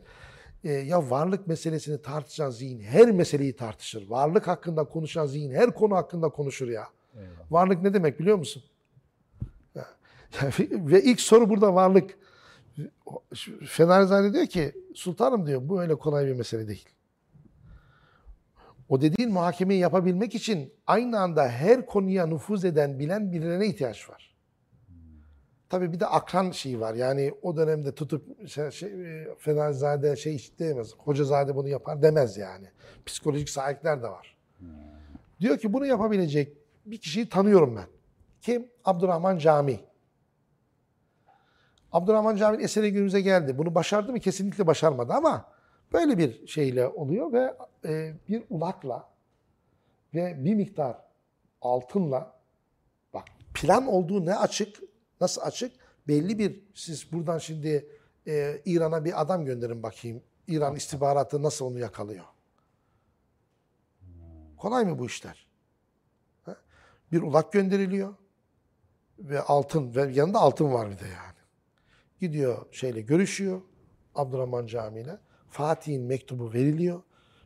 Ee, ya varlık meselesini tartışan zihin her meseleyi tartışır. Varlık hakkında konuşan zihin her konu hakkında konuşur ya. Varlık ne demek biliyor musun? Ya, ve ilk soru burada varlık. Fenerzade diyor ki sultanım diyor bu öyle kolay bir mesele değil. O dediğin muhakemeyi yapabilmek için aynı anda her konuya nüfuz eden, bilen birilerine ihtiyaç var. Tabii bir de akran şeyi var. Yani o dönemde tutup şey, şey, e, Fenerzade şey hiç diyemez. Hocazade bunu yapar demez yani. Psikolojik sahipler de var. Diyor ki bunu yapabilecek bir kişiyi tanıyorum ben. Kim? Abdurrahman Cami. Abdurrahman Cami'nin eseri günümüze geldi. Bunu başardı mı? Kesinlikle başarmadı ama Böyle bir şeyle oluyor ve e, bir ulakla ve bir miktar altınla bak plan olduğu ne açık, nasıl açık belli bir siz buradan şimdi e, İran'a bir adam gönderin bakayım. İran istihbaratı nasıl onu yakalıyor? Kolay mı bu işler? Ha? Bir ulak gönderiliyor ve altın ve yanında altın var bir de yani. Gidiyor şeyle görüşüyor Abdurrahman Camii ile. Fatih'in mektubu veriliyor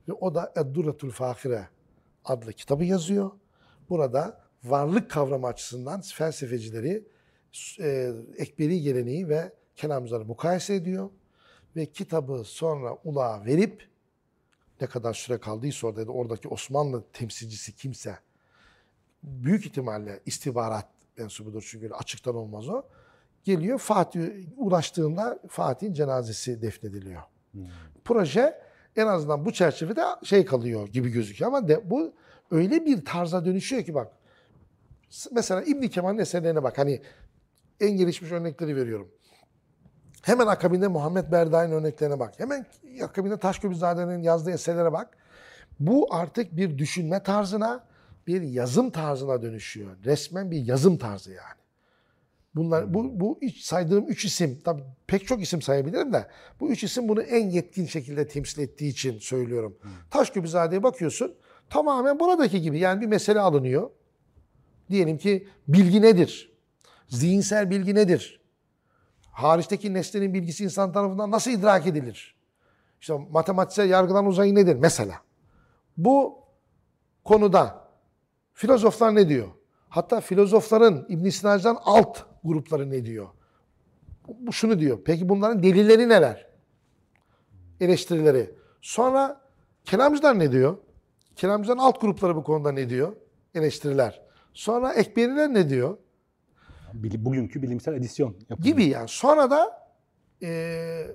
ve o da Edduratul Fakire adlı kitabı yazıyor. Burada varlık kavramı açısından felsefecileri e, ekberi geleneği ve kelamcıları mukayese ediyor ve kitabı sonra ulağa verip ne kadar süre kaldıysa orada da oradaki Osmanlı temsilcisi kimse büyük ihtimalle istihbarat mensubudur çünkü açıktan olmaz o. Geliyor Fatih ulaştığında Fatih'in cenazesi defnediliyor. Proje en azından bu çerçevede şey kalıyor gibi gözüküyor ama de, bu öyle bir tarza dönüşüyor ki bak mesela İbn Kemal'in eserlerine bak hani en gelişmiş örnekleri veriyorum. Hemen akabinde Muhammed Berdai'nin örneklerine bak. Hemen akabinde Taşköprüzade'nin yazdığı eserlere bak. Bu artık bir düşünme tarzına, bir yazım tarzına dönüşüyor. Resmen bir yazım tarzı yani. Bunlar bu bu üç, saydığım üç isim tabii pek çok isim sayabilirim de bu üç isim bunu en yetkin şekilde temsil ettiği için söylüyorum. Hmm. Taşköprüzade'ye bakıyorsun tamamen buradaki gibi yani bir mesele alınıyor. Diyelim ki bilgi nedir? Zihinsel bilgi nedir? Hariçteki nesnenin bilgisi insan tarafından nasıl idrak edilir? İşte matematiksel yargılan uzayı nedir mesela? Bu konuda filozoflar ne diyor? Hatta filozofların İbn Sina'dan alt grupları ne diyor? Bu şunu diyor. Peki bunların delilleri neler? Eleştirileri. Sonra kelamcılar ne diyor? Kelamcıların alt grupları bu konuda ne diyor? Eleştiriler. Sonra ekberiler ne diyor? Bugünkü bilimsel edisyon yapıyor. Gibi yani. Sonra da e,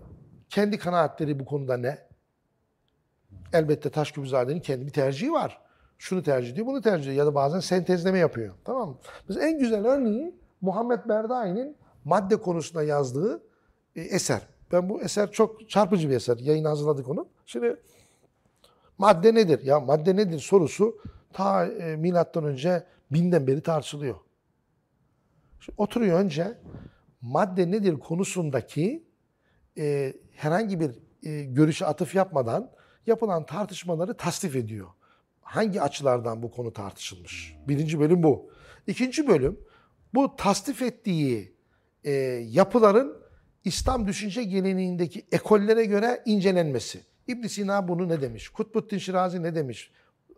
kendi kanaatleri bu konuda ne? Elbette Taşkübüzade'nin kendi bir tercihi var. Şunu tercih ediyor, bunu tercih ediyor. Ya da bazen sentezleme yapıyor. Tamam mı? Mesela en güzel örneği Muhammed Berdai'nin madde konusunda yazdığı e, eser. Ben bu eser çok çarpıcı bir eser. Yayın hazırladık onu. Şimdi madde nedir? Ya madde nedir sorusu ta e, milattan önce binden beri tartışılıyor. Şimdi oturuyor önce madde nedir konusundaki e, herhangi bir e, görüşe atıf yapmadan yapılan tartışmaları tasdif ediyor. Hangi açılardan bu konu tartışılmış? Birinci bölüm bu. İkinci bölüm bu tasdif ettiği e, yapıların İslam düşünce geleneğindeki ekollere göre incelenmesi. İbn Sina bunu ne demiş? Kutbuddin Şirazi ne demiş?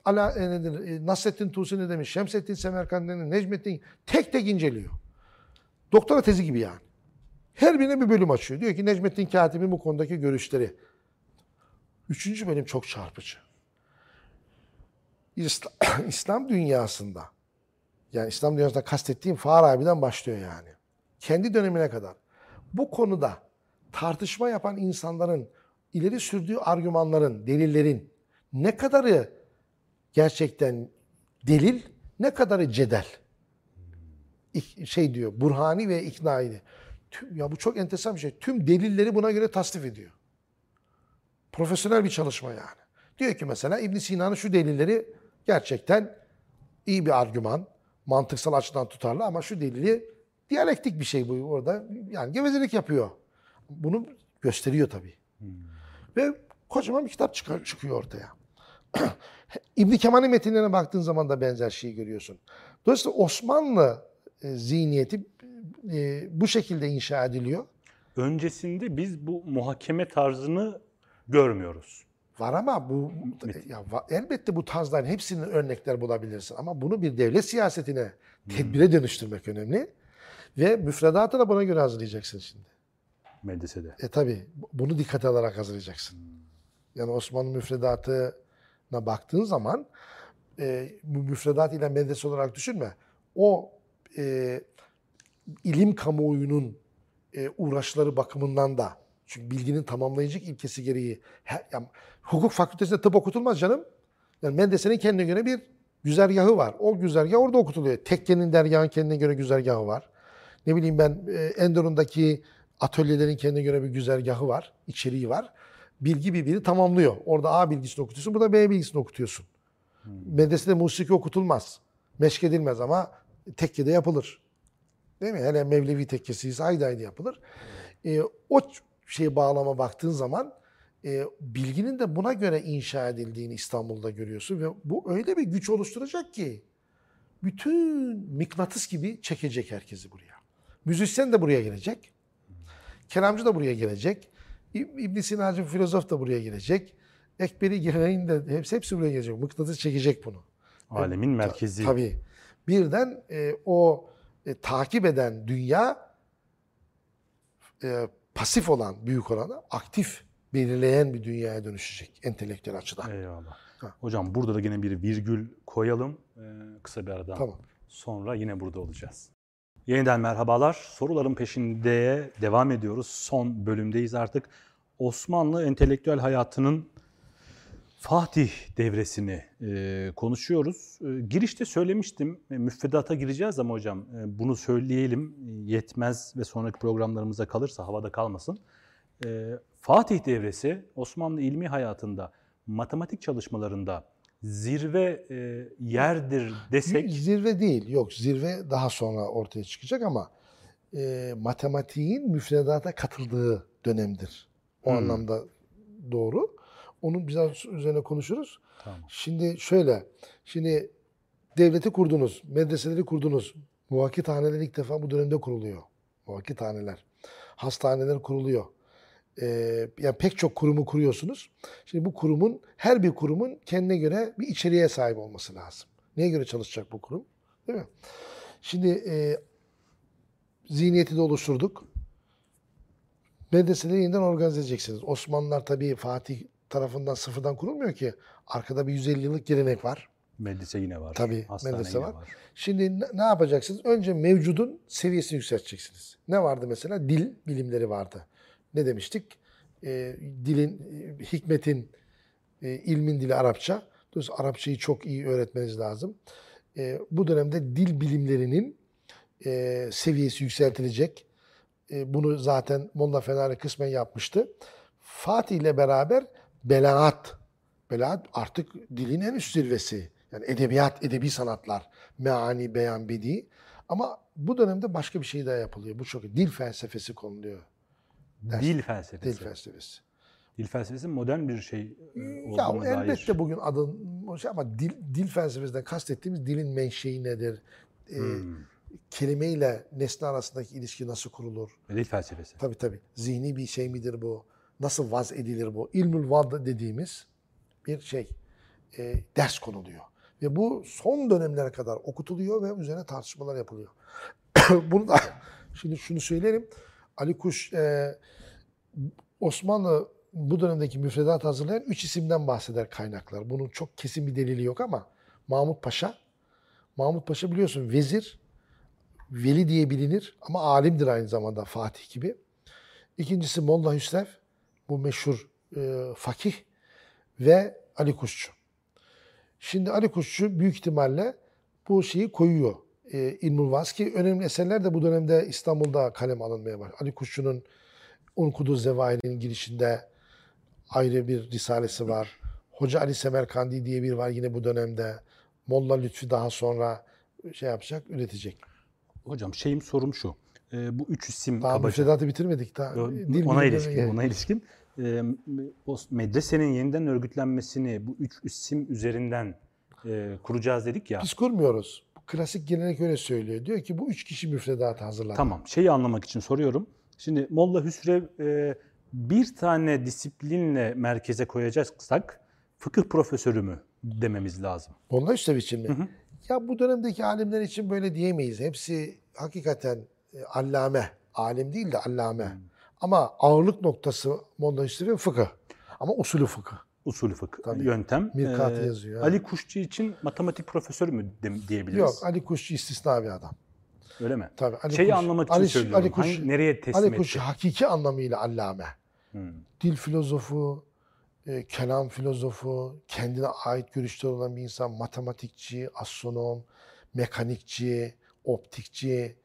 Ala, e, nedir, e, Nasrettin Tusi ne demiş? Şemsettin Semerkandi, Necmettin tek tek inceliyor. Doktora tezi gibi yani. Her birine bir bölüm açıyor. Diyor ki Necmettin Katib'in bu konudaki görüşleri. Üçüncü bölüm çok çarpıcı. İslam dünyasında yani İslam dünyasında kastettiğim Farabi'den başlıyor yani. Kendi dönemine kadar. Bu konuda tartışma yapan insanların ileri sürdüğü argümanların, delillerin ne kadarı gerçekten delil, ne kadarı cedel. Şey diyor, burhani ve iknaini. Tüm, ya bu çok enteresan bir şey. Tüm delilleri buna göre tasdif ediyor. Profesyonel bir çalışma yani. Diyor ki mesela İbn Sina'nın şu delilleri gerçekten iyi bir argüman mantıksal açıdan tutarlı ama şu delili diyalektik bir şey bu orada. Yani gevezelik yapıyor. Bunu gösteriyor tabii. Hmm. Ve kocaman bir kitap çıkar, çıkıyor ortaya. İbn Kemal'in metinlerine baktığın zaman da benzer şeyi görüyorsun. Dolayısıyla Osmanlı e, zihniyeti e, bu şekilde inşa ediliyor. Öncesinde biz bu muhakeme tarzını görmüyoruz. Var ama bu ya, elbette bu tarzların hepsinin örnekler bulabilirsin ama bunu bir devlet siyasetine, tedbire dönüştürmek önemli. Ve müfredatı da buna göre hazırlayacaksın şimdi. Medresede. E tabi bunu dikkate alarak hazırlayacaksın. Yani Osmanlı müfredatına baktığın zaman e, bu müfredat ile medrese olarak düşünme. O e, ilim kamuoyunun e, uğraşları bakımından da çünkü bilginin tamamlayıcı ilkesi gereği her, yani hukuk fakültesinde tıp okutulmaz canım. Yani Menderes'in kendine göre bir güzergahı var. O güzergah orada okutuluyor. Tekkenin dergahın kendine göre güzergahı var. Ne bileyim ben e, Endor'undaki atölyelerin kendine göre bir güzergahı var, içeriği var. bilgi birbirini tamamlıyor. Orada A bilgisini okutuyorsun, burada B bilgisini okutuyorsun. Medresede musiki okutulmaz. Meşk edilmez ama tekkede yapılır. Değil mi? Hele Mevlevi tekkesi ise ayda ayda yapılır. E, o şey bağlama baktığın zaman e, bilginin de buna göre inşa edildiğini İstanbul'da görüyorsun ve bu öyle bir güç oluşturacak ki bütün mıknatıs gibi çekecek herkesi buraya. Müzisyen de buraya gelecek. Kelamcı da buraya gelecek. İb- İbn Sina'cı filozof da buraya gelecek. Ekberi geleneğin de hepsi, hepsi buraya gelecek. Mıknatıs çekecek bunu. Alemin merkezi. Tabii. Birden e, o e, takip eden dünya e, pasif olan, büyük olanı aktif belirleyen bir dünyaya dönüşecek entelektüel açıdan. Eyvallah. Ha. Hocam burada da yine bir virgül koyalım. Ee, kısa bir aradan Tamam. sonra yine burada olacağız. Yeniden merhabalar. Soruların peşinde devam ediyoruz. Son bölümdeyiz artık. Osmanlı entelektüel hayatının Fatih devresini e, konuşuyoruz. E, girişte söylemiştim, e, müfredata gireceğiz ama hocam e, bunu söyleyelim yetmez ve sonraki programlarımıza kalırsa havada kalmasın. E, Fatih devresi Osmanlı ilmi hayatında, matematik çalışmalarında zirve e, yerdir desek Zirve değil, yok zirve daha sonra ortaya çıkacak ama e, matematiğin müfredata katıldığı dönemdir. O Hmm. anlamda doğru. Onun biraz üzerine konuşuruz. Tamam. Şimdi şöyle, şimdi devleti kurdunuz, medreseleri kurdunuz. Muvakkithaneler ilk defa bu dönemde kuruluyor. Muvakkithaneler. Hastaneler kuruluyor. Ee, yani pek çok kurumu kuruyorsunuz. Şimdi bu kurumun, her bir kurumun kendine göre bir içeriğe sahip olması lazım. Neye göre çalışacak bu kurum? Değil mi? Şimdi e, zihniyeti de oluşturduk. Medreseleri yeniden organize edeceksiniz. Osmanlılar tabii Fatih tarafından sıfırdan kurulmuyor ki. Arkada bir 150 yıllık gelenek var. medrese yine var. Tabii, hastane medrese yine var. Şimdi ne, yapacaksınız? Önce mevcudun seviyesini yükselteceksiniz. Ne vardı mesela? Dil bilimleri vardı. Ne demiştik? Ee, dilin, e, hikmetin, e, ilmin dili Arapça. Dolayısıyla Arapçayı çok iyi öğretmeniz lazım. E, bu dönemde dil bilimlerinin e, seviyesi yükseltilecek. E, bunu zaten Molla Fenari kısmen yapmıştı. Fatih ile beraber belaat, belaat artık dilin en üst zirvesi. Yani edebiyat, edebi sanatlar, meani, beyan, bedi. Ama bu dönemde başka bir şey daha yapılıyor. Bu çok dil felsefesi konuluyor. ders. Dil felsefesi. Dil felsefesi. Dil felsefesi modern bir şey e, Ya olduğuna elbette dair. bugün adın şey ama dil, dil felsefesinden kastettiğimiz dilin menşei nedir? Ee, Hmm. kelimeyle nesne arasındaki ilişki nasıl kurulur? Dil felsefesi. Tabii tabii. Zihni bir şey midir bu? Nasıl vaz edilir bu? İlmül vad dediğimiz bir şey. e, ders konuluyor. Ve bu son dönemlere kadar okutuluyor ve üzerine tartışmalar yapılıyor. Bunu da şimdi şunu söyleyelim. Ali Kuş e, Osmanlı bu dönemdeki müfredat hazırlayan üç isimden bahseder kaynaklar. Bunun çok kesin bir delili yok ama Mahmut Paşa, Mahmut Paşa biliyorsun vezir, veli diye bilinir ama alimdir aynı zamanda Fatih gibi. İkincisi Molla Hüsrev, bu meşhur e, fakih ve Ali Kuşçu. Şimdi Ali Kuşçu büyük ihtimalle bu şeyi koyuyor. E, İlmul Vaz ki önemli eserler de bu dönemde İstanbul'da kalem alınmaya başladı. Ali Kuşçu'nun Unkudu Zevail'in girişinde ayrı bir risalesi var. Hoca Ali Semerkandi diye bir var yine bu dönemde. Molla Lütfi daha sonra şey yapacak, üretecek. Hocam şeyim sorum şu. E, bu üç isim Daha kabaca- müfredatı bitirmedik. Daha dil ona ilişkin, gel- ona ilişkin. E, o medresenin yeniden örgütlenmesini bu üç isim üzerinden e, kuracağız dedik ya. Biz kurmuyoruz. Bu Klasik gelenek öyle söylüyor. Diyor ki bu üç kişi müfredatı hazırladı. Tamam. Şeyi anlamak için soruyorum. Şimdi Molla Hüsrev e, bir tane disiplinle merkeze koyacaksak fıkıh profesörü mü dememiz lazım. Molla Hüsrev için mi? Hı hı. Ya bu dönemdeki alimler için böyle diyemeyiz. Hepsi hakikaten e, allame. Alim değil de allame. Hmm. Ama ağırlık noktası Molla Hüsrev'in fıkıh. Ama usulü fıkıh. Usulü fıkıh, Tabii. yöntem. Mirkatı E, yazıyor, ha. Ali Kuşçu için matematik profesörü mü de- diyebiliriz? Yok Ali Kuşçu istisna bir adam. Öyle mi? Tabii, Ali Şeyi Kuş- anlamak için Ali- söylüyorum. Ali Kuş- Hangi- nereye teslim Ali Kuş etti? hakiki anlamıyla allame. Hmm. Dil filozofu, e, kelam filozofu, kendine ait görüşleri olan bir insan, matematikçi, astronom, mekanikçi, optikçi,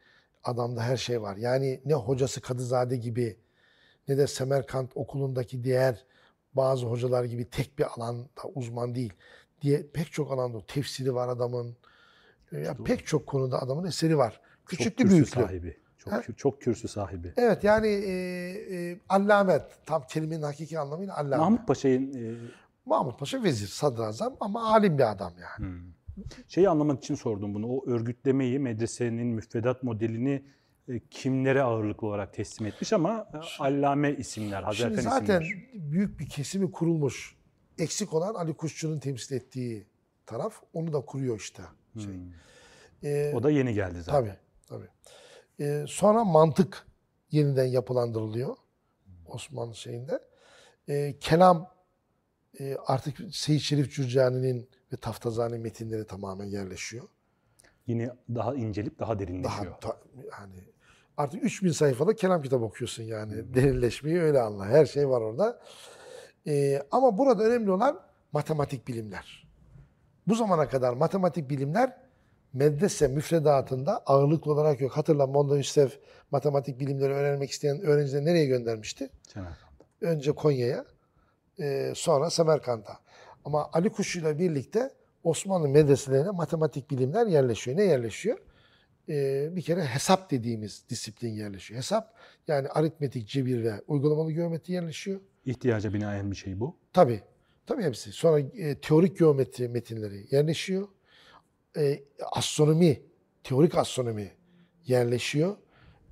adamda her şey var. Yani ne hocası Kadızade gibi ne de Semerkant okulundaki diğer bazı hocalar gibi tek bir alanda uzman değil diye pek çok alanda tefsiri var adamın. Ya Doğru. pek çok konuda adamın eseri var. çok Küçüklü kürsü büyüklü. sahibi. Çok, Ha? çok kürsü sahibi. Evet yani e, e, allamet tam kelimenin hakiki anlamıyla allame. Mahmut, Mahmut Paşa'nın e, Paşa vezir, sadrazam ama alim bir adam yani. Hmm. Şeyi anlamak için sordum bunu. O örgütlemeyi, medresenin müfredat modelini e, kimlere ağırlıklı olarak teslim etmiş ama e, allame isimler, Şimdi Hazerfen zaten isimler. büyük bir kesimi kurulmuş. Eksik olan Ali Kuşçu'nun temsil ettiği taraf onu da kuruyor işte. Şey. Hmm. Ee, O da yeni geldi zaten. Tabii, tabii. Ee, sonra mantık yeniden yapılandırılıyor Osmanlı şeyinde. Ee, kelam e, artık Seyyid Şerif Cürcani'nin ve Taftazani metinleri tamamen yerleşiyor. Yine daha incelip daha Daha derinleşiyor. ta- yani artık 3000 sayfada kelam kitap okuyorsun yani. Derinleşmeyi öyle anla. Her şey var orada. Ee, ama burada önemli olan matematik bilimler. Bu zamana kadar matematik bilimler medrese müfredatında ağırlıklı olarak yok. Hatırla Molla Yusuf matematik bilimleri öğrenmek isteyen öğrencileri nereye göndermişti? Çanakkale'de. Önce Konya'ya, e, sonra Semerkant'a. Ama Ali Kuşu ile birlikte Osmanlı medreselerine matematik bilimler yerleşiyor. Ne yerleşiyor? E, bir kere hesap dediğimiz disiplin yerleşiyor. Hesap yani aritmetik, cebir ve uygulamalı geometri yerleşiyor. İhtiyaca binaen bir şey bu. Tabii. Tabii hepsi. Sonra e, teorik geometri metinleri yerleşiyor. E, astronomi, teorik astronomi yerleşiyor.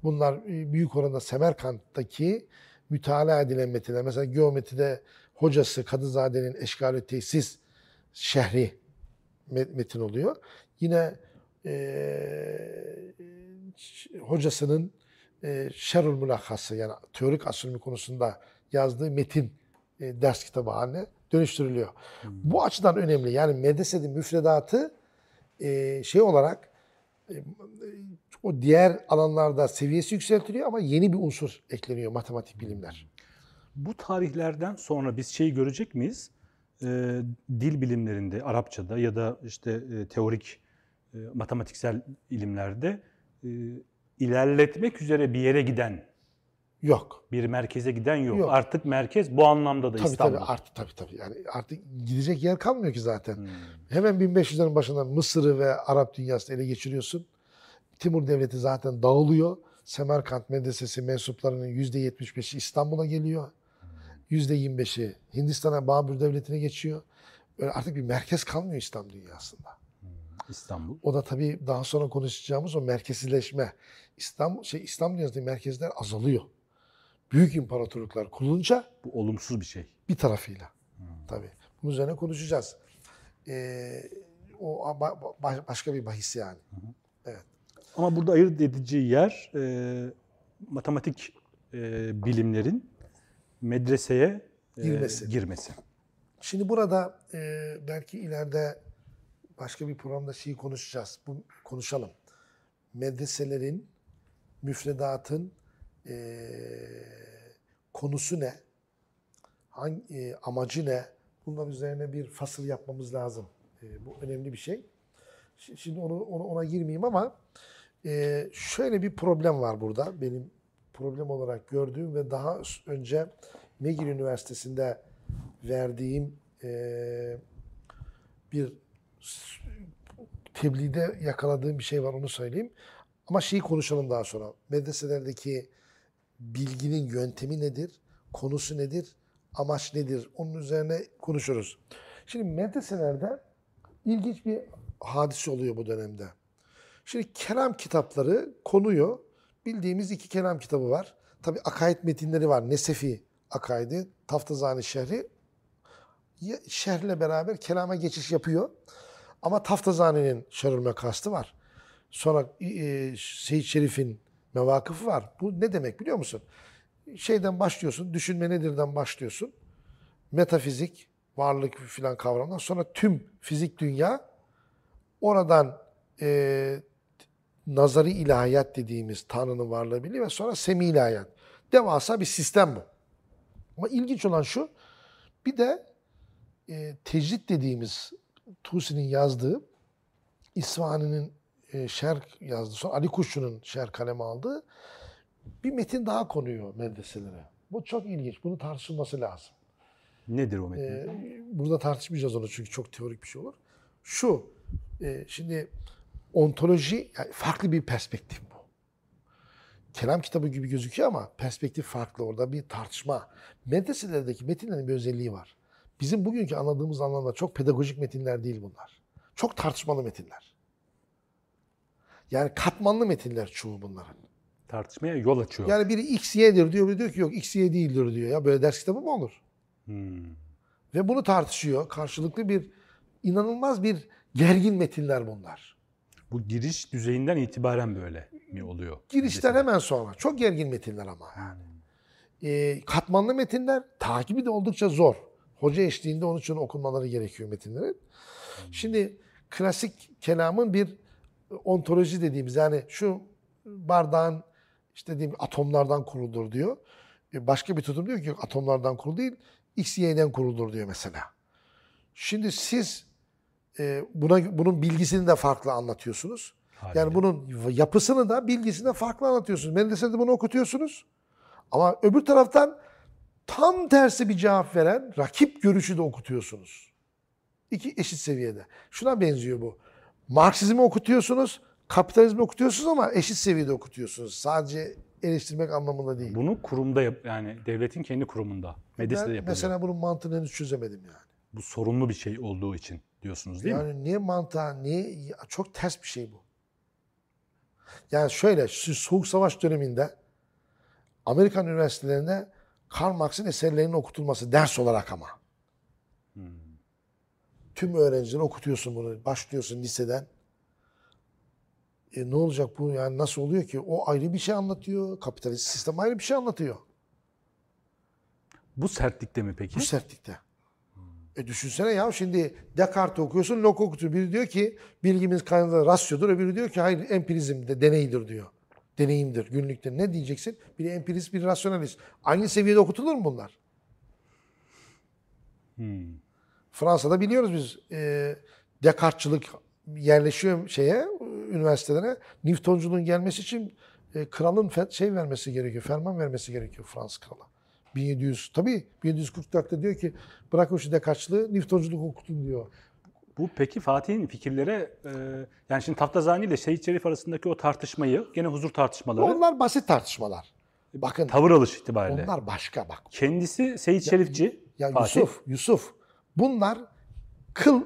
Bunlar e, büyük oranda Semerkant'taki mütalaa edilen metinler. Mesela geometride hocası Kadızade'nin Eşkal-i Tesis şehri met- metin oluyor. Yine e, hocasının e, Şerül Mülahhası yani teorik astronomi konusunda yazdığı metin e, ders kitabı haline dönüştürülüyor. Bu açıdan önemli. Yani medresede müfredatı e, şey olarak e, o diğer alanlarda seviyesi yükseltiliyor ama yeni bir unsur ekleniyor matematik bilimler. Bu tarihlerden sonra biz şeyi görecek miyiz? Ee, dil bilimlerinde, Arapçada ya da işte e, teorik e, matematiksel ilimlerde e, ilerletmek üzere bir yere giden, Yok. bir merkeze giden yok. Yok. Artık merkez bu anlamda da Tabii İstanbul. tabii artık tabii tabii. Yani artık gidecek yer kalmıyor ki zaten. Hmm. Hemen 1500'lerin başında Mısır'ı ve Arap dünyasını ele geçiriyorsun. Timur Devleti zaten dağılıyor. Semerkant Medresesi mensuplarının %75'i İstanbul'a geliyor. %25'i Hindistan'a Babür Devleti'ne geçiyor. Böyle artık bir merkez kalmıyor İslam dünyasında. İstanbul. O da tabii daha sonra konuşacağımız o merkezleşme. İslam şey İslam dünyasında merkezler azalıyor. Büyük imparatorluklar kurulunca Bu olumsuz bir şey. bir tarafıyla. Tabii. Bunun üzerine konuşacağız. Ee, o ba- ba- başka bir bahis yani. Ama burada ayırt edici yer e, matematik e, bilimlerin medreseye e, Girmesi. girmesi. Şimdi burada e, belki ileride başka bir programda şeyi konuşacağız. Bu konuşalım. Medreselerin, müfredatın e, konusu ne? Hangi, e, amacı ne? Bunlar üzerine bir fasıl yapmamız lazım. E, bu önemli bir şey. Şi- Şimdi onu, onu ona girmeyeyim ama e, şöyle bir problem var burada. Benim problem olarak gördüğüm ve daha önce McGill Üniversitesi'nde verdiğim e, bir tebliğde yakaladığım bir şey var onu söyleyeyim. Ama şeyi konuşalım daha sonra. Medreselerdeki bilginin yöntemi nedir? Konusu nedir? Amaç nedir? Onun üzerine konuşuruz. Şimdi medreselerde ilginç bir hadise oluyor bu dönemde. Şimdi kelam kitapları konuyor. Bildiğimiz iki kelam kitabı var. Tabi akaid metinleri var. Nesefi akaidi, Taftazani şerhi. Şerhle beraber kelama geçiş yapıyor. Ama Taftazani'nin şerül mekastı var. Sonra e, Seyyid Şerif'in mevakıfı var. Bu ne demek biliyor musun? Şeyden başlıyorsun, düşünme nedirden başlıyorsun. Metafizik, varlık filan kavramdan sonra tüm fizik dünya oradan e, nazari ilahiyat dediğimiz Tanrı'nın varlığı birliği ve sonra semi ilahiyat. Devasa bir sistem bu. Ama ilginç olan şu, bir de e, tecrit dediğimiz Tusi'nin yazdığı, İsvani'nin e, şer yazdığı, sonra Ali Kuşçu'nun şer kaleme aldığı bir metin daha konuyor medreselere. Bu çok ilginç. Bunu tartışılması lazım. Nedir o metin? Ee, burada tartışmayacağız onu çünkü çok teorik bir şey olur. Şu, e, şimdi ontoloji yani farklı bir perspektif bu. Kelam kitabı gibi gözüküyor ama perspektif farklı. Orada bir tartışma. Medreselerdeki metinlerin bir özelliği var. Bizim bugünkü anladığımız anlamda çok pedagojik metinler değil bunlar. Çok tartışmalı metinler. Yani katmanlı metinler çoğu bunların. Tartışmaya yol açıyor. Yani biri X, Y'dir diyor, biri diyor ki yok X, Y değildir diyor. Ya böyle ders kitabı mı olur? Hmm. Ve bunu tartışıyor. Karşılıklı bir inanılmaz bir gergin metinler bunlar. Bu giriş düzeyinden itibaren böyle mi oluyor? Girişten hemen sonra. Çok gergin metinler ama yani. Ee, katmanlı metinler takibi de oldukça zor. Hoca eşliğinde onun için okunmaları gerekiyor metinlerin. Şimdi klasik kelamın bir ontoloji dediğimiz yani şu bardağın işte dediğim atomlardan kurulur diyor. E, Başka bir tutum diyor ki atomlardan kurulu değil, X, Y'den kurulur diyor mesela. Şimdi siz e, buna bunun bilgisini de farklı anlatıyorsunuz. Haliyle. Yani bunun yapısını da bilgisini de farklı anlatıyorsunuz. Medresede bunu okutuyorsunuz. Ama öbür taraftan tam tersi bir cevap veren rakip görüşü de okutuyorsunuz. İki eşit seviyede. Şuna benziyor bu. Marksizmi okutuyorsunuz, kapitalizmi okutuyorsunuz ama eşit seviyede okutuyorsunuz. Sadece eleştirmek anlamında değil. Bunu kurumda yap yani devletin kendi kurumunda. Medresede yapılıyor. mesela bunun mantığını henüz çözemedim yani. Bu sorunlu bir şey olduğu için diyorsunuz değil mi? yani niye mantığa, niye çok ters bir şey bu. Yani şöyle, Soğuk Savaş döneminde Amerikan üniversitelerinde Karl Marx'ın eserlerinin okutulması ders olarak ama. Tüm öğrencilere okutuyorsun bunu. Başlıyorsun liseden. E ne olacak bu? Yani nasıl oluyor ki? O ayrı bir şey anlatıyor. Kapitalist sistem ayrı bir şey anlatıyor. Bu sertlikte mi peki? Bu sertlikte. E düşünsene ya şimdi Descartes okuyorsun, Locke okutuyor. Biri diyor ki bilgimiz kaynakları rasyodur. Öbürü diyor ki hayır empirizm de deneydir diyor. Deneyimdir, günlükte. Ne diyeceksin? Biri empirist, biri rasyonalist. Aynı seviyede okutulur mu bunlar? Fransa'da biliyoruz biz e, Descartes'çılık yerleşiyor şeye, üniversitelere. Newtonculuğun gelmesi için e, kralın şey vermesi gerekiyor, ferman vermesi gerekiyor Fransız kralı. 1700 tabii 1744'te diyor ki bırakın şu Descartes'çılığı Newtonculuk okutun diyor. Bu peki Fatih'in fikirlere e, yani şimdi Taftazani ile Seyit Şerif arasındaki o tartışmayı gene huzur tartışmaları Onlar basit tartışmalar. Bakın tavır alış itibariyle. onlar başka bak. Kendisi Seyit Şerifçi. Ya Fatih. Yusuf, Yusuf bunlar kıl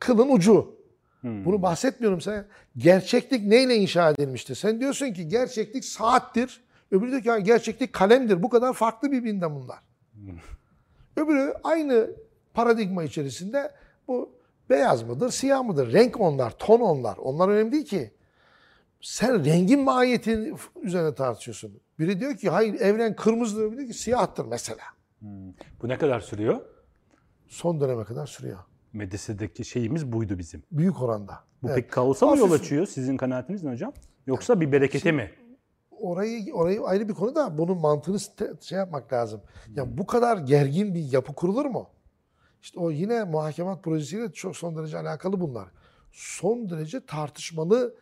kılın ucu. Bunu bahsetmiyorum sana. Gerçeklik neyle inşa edilmiştir? Sen diyorsun ki gerçeklik saattir. Öbürü diyor ki "Ya gerçeklik kalemdir. Bu kadar farklı birbirinden bunlar. Öbürü aynı paradigma içerisinde bu beyaz mıdır, siyah mıdır? Renk onlar, ton onlar. Onlar önemli değil ki. Sen rengin mahiyeti üzerine tartışıyorsun. Biri diyor ki hayır evren kırmızıdır, öbürü diyor ki siyahtır mesela. Bu ne kadar sürüyor? Son döneme kadar sürüyor. Medresedeki şeyimiz buydu bizim. Büyük oranda. Bu Evet. peki kaosa mı yol açıyor sizin kanaatiniz ne hocam? Yoksa bir berekete mi? Orayı orayı ayrı bir konu da bunun mantığını şey yapmak lazım. Ya bu kadar gergin bir yapı kurulur mu? İşte o yine muhakemat projesiyle çok son derece alakalı bunlar. Son derece tartışmalı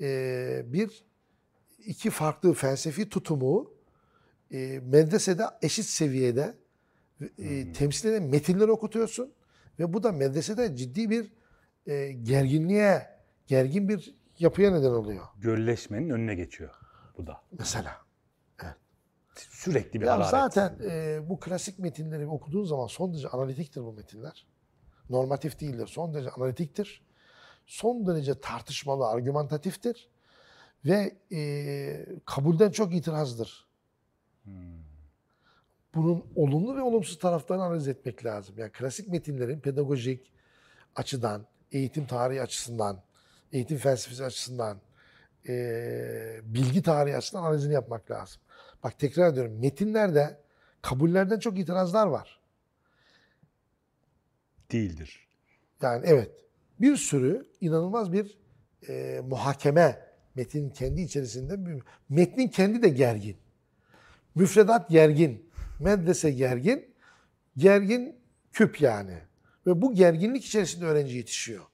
e, bir iki farklı felsefi tutumu e, medresede eşit seviyede e, temsil eden metinleri okutuyorsun ve bu da medresede ciddi bir e, gerginliğe, gergin bir yapıya neden oluyor Gölleşmenin önüne geçiyor bu da. mesela. Sürekli bir Ya hararet. zaten e, bu klasik metinleri okuduğun zaman son derece analitiktir bu metinler. Normatif değildir. Son derece analitiktir. Son derece tartışmalı, argümantatiftir. Ve e, kabulden çok itirazdır. Bunun olumlu ve olumsuz taraflarını analiz etmek lazım. Yani klasik metinlerin pedagojik açıdan, eğitim tarihi açısından, eğitim felsefesi açısından, e, bilgi tarihi açısından analizini yapmak lazım. Bak tekrar ediyorum metinlerde kabullerden çok itirazlar var. Değildir. Yani evet bir sürü inanılmaz bir e, muhakeme metin kendi içerisinde metnin kendi de gergin. Müfredat gergin, medrese gergin, gergin küp yani. Ve bu gerginlik içerisinde öğrenci yetişiyor.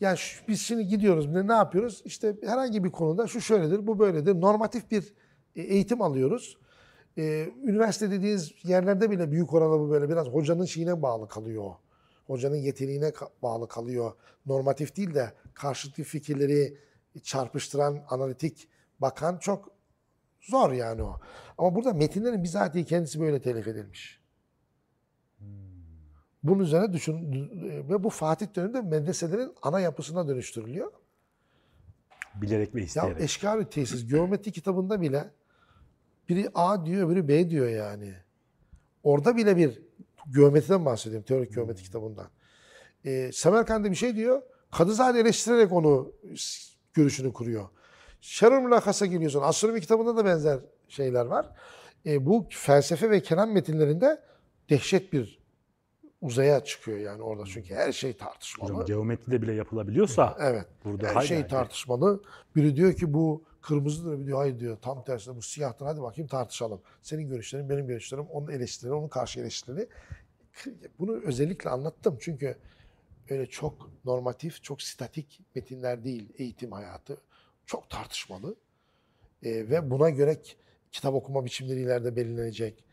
Yani şu- biz şimdi gidiyoruz ne, ne yapıyoruz? İşte herhangi bir konuda şu şöyledir, bu böyledir. Normatif bir e, eğitim alıyoruz. Ee, üniversite dediğiniz yerlerde bile büyük oranda bu böyle biraz hocanın şeyine bağlı kalıyor. Hocanın yeteneğine bağlı kalıyor. Normatif değil de karşıtı fikirleri çarpıştıran, analitik bakan çok zor yani o. Ama burada metinlerin bizatihi kendisi böyle telif edilmiş. Bunun üzerine düşün ve bu Fatih döneminde medreselerin ana yapısına dönüştürülüyor. Bilerek ve Ya isteyerek. eşkal tesis geometri kitabında bile biri A diyor öbürü B diyor yani. Orada bile bir geometriden bahsediyorum teorik geometri kitabından. Ee, Semerkand'da bir şey diyor. Kadızade eleştirerek onu görüşünü kuruyor. Şerul Mülakas'a geliyorsun. Astronomi kitabında da benzer şeyler var. Ee, bu felsefe ve kelam metinlerinde dehşet bir uzaya çıkıyor yani orada. Çünkü her şey tartışmalı. Hocam geometride bile yapılabiliyorsa Evet. burada Her şey tartışmalı. Biri diyor ki bu kırmızıdır, biri diyor hayır diyor. Tam tersine bu siyahtır. Hadi bakayım tartışalım. Senin görüşlerin, benim görüşlerim, onun eleştirileri, onun karşı eleştirileri. Bunu özellikle anlattım çünkü öyle çok normatif, çok statik metinler değil eğitim hayatı. Çok tartışmalı. Ee, ve buna göre kitap okuma biçimleri ileride belirlenecek.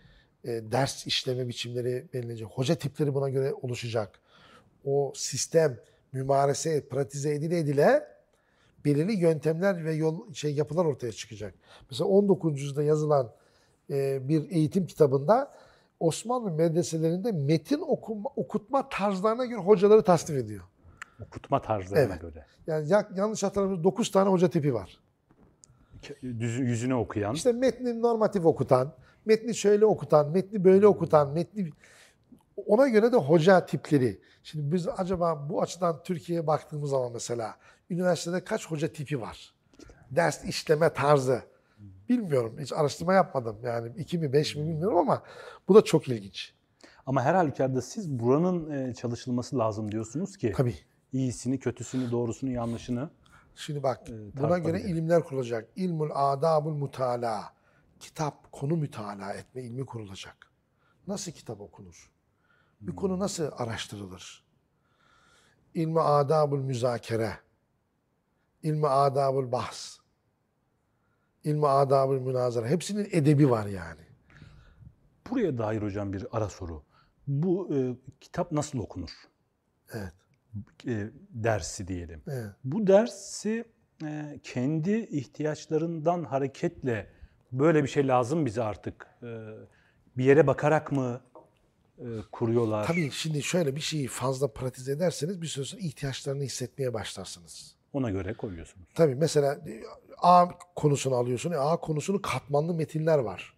Ee, ders işleme biçimleri belirlenecek. Hoca tipleri buna göre oluşacak. O sistem mümarese, pratize edile edile belirli yöntemler ve yol şey yapılar ortaya çıkacak. Mesela 19. yüzyılda yazılan e, bir eğitim kitabında Osmanlı medreselerinde metin okuma, okutma tarzlarına göre hocaları tasnif ediyor. Okutma tarzlarına Evet. göre. Yani ya- yanlış hatırlamıyorum 9 tane hoca tipi var. Düz, yüzüne okuyan. İşte metni normatif okutan, metni şöyle okutan, metni böyle okutan, metni ona göre de hoca tipleri. Şimdi biz acaba bu açıdan Türkiye'ye baktığımız zaman mesela üniversitede kaç hoca tipi var? Ders işleme tarzı. Bilmiyorum. Hiç araştırma yapmadım. Yani iki mi beş mi bilmiyorum ama bu da çok ilginç. Ama her halükarda siz buranın e, çalışılması lazım diyorsunuz ki Tabii. iyisini, kötüsünü, doğrusunu, yanlışını. Şimdi bak Ee, buna göre ilimler kurulacak. İlmul adabul mutala. Kitap, konu mütalaa etme ilmi kurulacak. Nasıl kitap okunur? Bir konu nasıl araştırılır? İlmi adabul müzakere. İlmi adabul bahs. İlmi adabul münazara. Hepsinin edebi var yani. Buraya dair hocam bir ara soru. Bu e, kitap nasıl okunur? Evet. E, dersi diyelim. evet. Bu dersi e, kendi ihtiyaçlarından hareketle böyle bir şey lazım bize artık. E, bir yere bakarak mı e, kuruyorlar? Tabii şimdi şöyle bir şeyi fazla pratize ederseniz bir süre sonra ihtiyaçlarını hissetmeye başlarsınız. Ona göre koyuyorsunuz. Tabii mesela e, A konusunu alıyorsun. E, A konusunu katmanlı metinler var.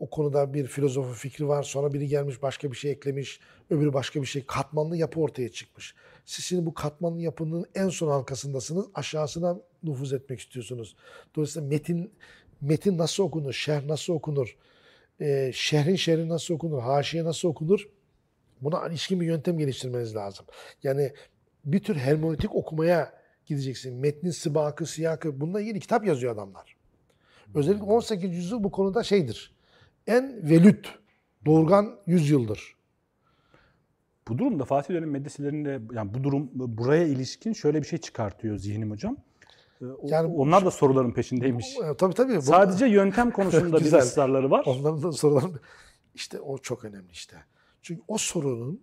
O konuda bir filozofu fikri var. Sonra biri gelmiş başka bir şey eklemiş. Öbürü başka bir şey. Katmanlı yapı ortaya çıkmış. Siz şimdi bu katmanlı yapının en son halkasındasınız. Aşağısına nüfuz etmek istiyorsunuz. Dolayısıyla metin metin nasıl okunur? Şerh nasıl okunur? E, şehrin şerhi nasıl okunur? Haşiye nasıl okunur? Buna ilişkin bir yöntem geliştirmeniz lazım. Yani bir tür hermeneutik okumaya gideceksin. Metnin sıbakı, siyakı bununla ilgili kitap yazıyor adamlar. Özellikle 18. yüzyıl bu konuda şeydir. En velüt, doğurgan yüzyıldır. Bu durumda Fatih dönem medreselerinde yani bu durum buraya ilişkin şöyle bir şey çıkartıyor zihnim hocam. E, o- Yani- onlar da soruların peşindeymiş. E, Tabii tabii. Bu- Sadece yöntem konusunda bir ısrarları var. Onların da soruları işte o çok önemli işte. Çünkü o sorunun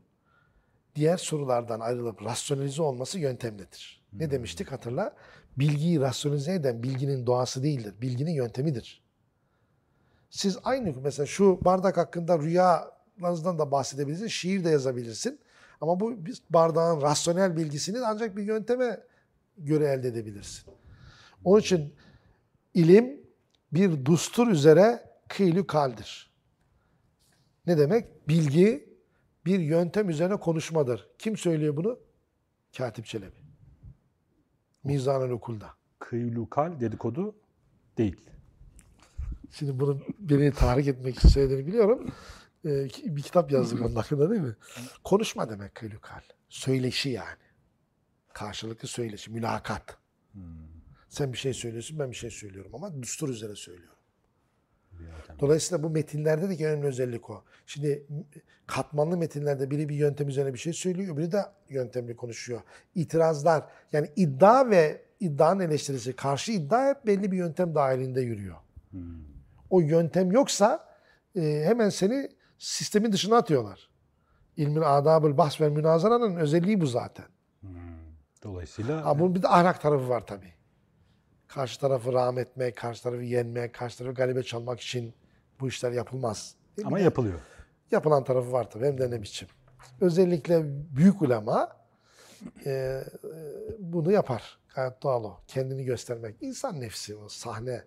diğer sorulardan ayrılıp rasyonalize olması yöntemlidir. Ne demiştik hatırla? Bilgiyi rasyonize eden bilginin doğası değildir. Bilginin yöntemidir. Siz aynı mesela şu bardak hakkında rüyalarınızdan da bahsedebilirsin, şiir de yazabilirsin. Ama bu bardağın rasyonel bilgisini ancak bir yönteme göre elde edebilirsin. Onun için ilim bir dustur üzere kıylü kaldir. Ne demek? Bilgi bir yöntem üzerine konuşmadır. Kim söylüyor bunu? Katip Çelebi. Mizan-ül Okul'da. Kıylukal dedikodu değil. Şimdi bunu beni tahrik etmek için söylediğini biliyorum. Ee, bir kitap yazdık onun hakkında değil mi? Konuşma demek kıylukal. Söyleşi yani. Karşılıklı söyleşi, mülakat. Sen bir şey söylüyorsun, ben bir şey söylüyorum ama düstur üzere söylüyorum. Dolayısıyla bu metinlerde de önemli özellik o. Şimdi katmanlı metinlerde biri bir yöntem üzerine bir şey söylüyor, biri de yöntemli konuşuyor. İtirazlar, yani iddia ve iddianın eleştirisi, karşı iddia hep belli bir yöntem dahilinde yürüyor. O yöntem yoksa e, hemen seni sistemin dışına atıyorlar. İlmin adabül bahs ve münazaranın özelliği bu zaten. Dolayısıyla Ha, bunun bir de ahlak tarafı var tabii. Karşı tarafı rahmetmek, karşı tarafı yenmek, karşı tarafı galibe çalmak için bu işler yapılmaz. Bir ama de yapılıyor. yapılan tarafı var tabii hem de ne biçim. Özellikle büyük ulema e, e, bunu yapar. Gayet doğal o. Kendini göstermek. İnsan nefsi o sahne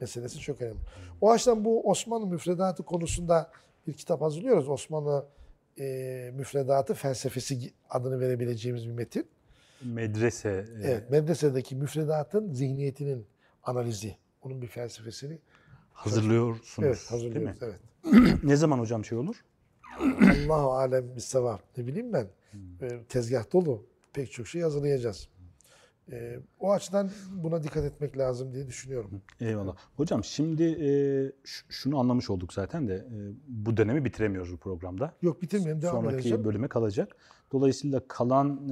meselesi çok önemli. O açıdan bu Osmanlı müfredatı konusunda bir kitap hazırlıyoruz. Osmanlı e, müfredatı felsefesi adını verebileceğimiz bir metin. Medrese e, Evet, medresedeki müfredatın zihniyetinin analizi. Onun bir felsefesini hazırlıyorsunuz. evet, hazırlıyoruz. Değil mi? Evet. ne zaman hocam şey olur? Allahu alem bir sevap. Ne bileyim ben. E, tezgah dolu. Pek çok şey hazırlayacağız. E, o açıdan buna dikkat etmek lazım diye düşünüyorum. Eyvallah. Hocam şimdi e, şunu anlamış olduk zaten de e, bu dönemi bitiremiyoruz bu programda. Yok bitirmeyelim devam Sonraki edeceğim. bölüme kalacak. Dolayısıyla kalan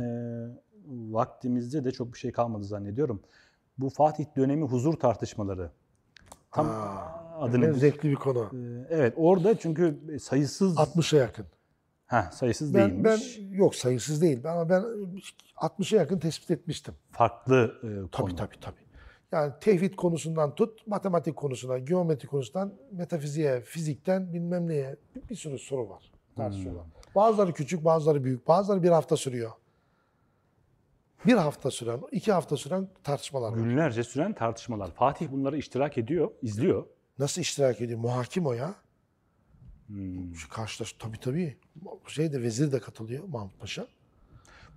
vaktimizde de çok bir şey kalmadı zannediyorum. Bu Fatih dönemi huzur tartışmaları. Tam Aa, adı nedir? zevkli bir konu. E, evet orada çünkü sayısız 60'a yakın. Heh, sayısız Ben, ben değilmiş. yok sayısız değil ama ben 60'a yakın tespit etmiştim. Farklı e, Tabii konu. tabii tabii. Yani tevhid konusundan tut, matematik konusuna, geometri konusundan, metafiziğe, fizikten bilmem neye bir, bir sürü soru var. Tartışıyorlar. Bazıları küçük, bazıları büyük, bazıları bir hafta sürüyor. Bir hafta süren, iki hafta süren tartışmalar var. Günlerce süren tartışmalar. Fatih bunları iştirak ediyor, izliyor. Nasıl iştirak ediyor? Muhakim o ya. Hmm. Şu karşılaş, tabii tabii. Şey de vezir de katılıyor Mahmut Paşa.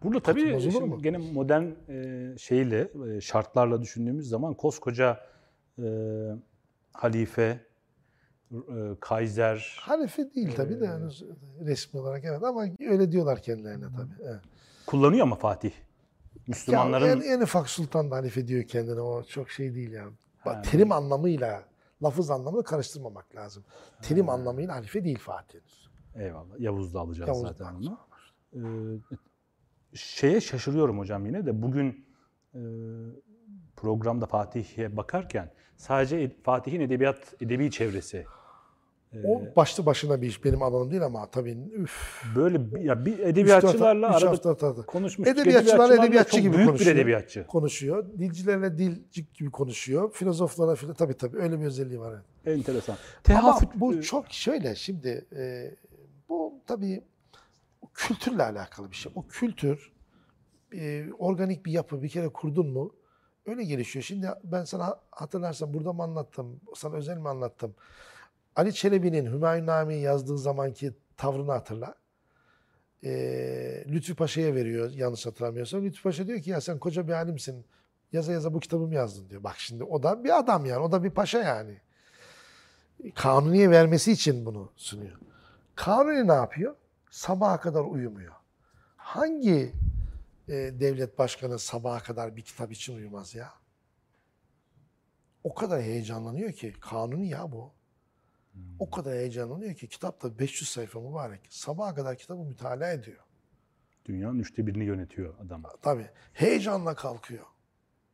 Burada tabii şimdi gene modern e, şeyle, e, şartlarla düşündüğümüz zaman koskoca e, halife, e, kaiser, Halife değil tabii de yani resmi olarak evet ama öyle diyorlar kendilerine tabii. Evet. kullanıyor ama Fatih. Müslümanların Ya, en, en ufak sultan da halife diyor kendine o çok şey değil yani. Bak, Ha. terim anlamıyla lafız anlamını karıştırmamak lazım. Terim anlamıyla halife değil Fatih. eyvallah Yavuz da alacağız Yavuz zaten onu. E, şeye şaşırıyorum hocam yine de bugün e, programda Fatih'e bakarken sadece Fatih'in edebiyat edebi çevresi O başlı başına bir iş benim alanım değil ama tabii üf. böyle ya bir üç, edebiyatçılarla üç arada hafta tadı. konuşmuştuk. Edebiyatçılar edebiyatçı gibi büyük konuşuyor. bir edebiyatçı. Konuşuyor. Dilcilerle dilcik gibi konuşuyor. Filozoflara filan tabii tabii öyle bir özelliği var. evet. Enteresan. Ama Tehafüt bu çok şöyle şimdi e, bu tabii kültürle alakalı bir şey. O kültür e, organik bir yapı bir kere kurdun mu öyle gelişiyor. Şimdi ben sana hatırlarsan burada mı anlattım, sana özel mi anlattım? Ali Çelebi'nin Hümayunnamene'yi yazdığı zamanki tavrını hatırla. E, Lütfü Paşa'ya veriyor yanlış hatırlamıyorsam. Lütfü Paşa diyor ki ya sen koca bir alimsin. Yaza yaza bu kitabı mı yazdın diyor. Bak şimdi o da bir adam yani. O da bir paşa yani kanuniye vermesi için bunu sunuyor. Kanuni ne yapıyor? Sabaha kadar uyumuyor. Hangi e, devlet başkanı sabaha kadar bir kitap için uyumaz ya? O kadar heyecanlanıyor ki, kanuni ya bu. O kadar heyecanlanıyor ki kitapta 500 sayfa mübarek. Sabaha kadar kitabı mütalaa ediyor. dünyanın üçte birini yönetiyor adam. Tabii. Heyecanla kalkıyor.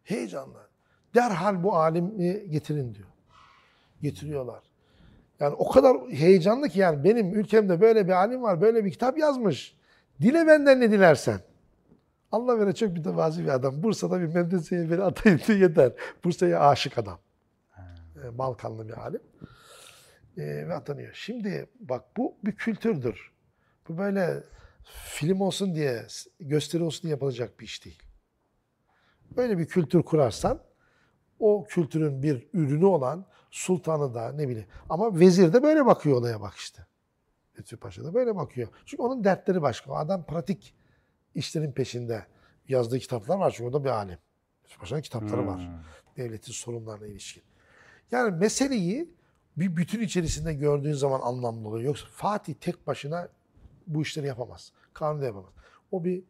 Heyecanla. Derhal bu alimi getirin diyor. Getiriyorlar. Yani o kadar heyecanlı ki yani benim ülkemde böyle bir alim var, böyle bir kitap yazmış. Dile benden ne dilersen. Allah vere çok mütevazi bir adam. Bursa'da bir medreseye beni atayın diye yeter. Bursa'ya aşık adam. Ee, Balkanlı bir alim. Ee, ve atanıyor. Şimdi bak bu bir kültürdür. Bu böyle film olsun diye, gösteri olsun diye yapılacak bir iş değil. Böyle bir kültür kurarsan o kültürün bir ürünü olan sultanı da ne bileyim. Ama vezir de böyle bakıyor olaya bak işte. Lütfü Paşa da böyle bakıyor. Çünkü onun dertleri başka. O adam pratik işlerin peşinde. Yazdığı kitaplar var çünkü o da bir alim. Lütfü Paşa'nın kitapları var. Hmm. Devletin sorunlarına ilişkin. Yani meseleyi bir bütün içerisinde gördüğün zaman anlamlı oluyor. Yoksa Fatih tek başına bu işleri yapamaz. Kanun da yapamaz. O bir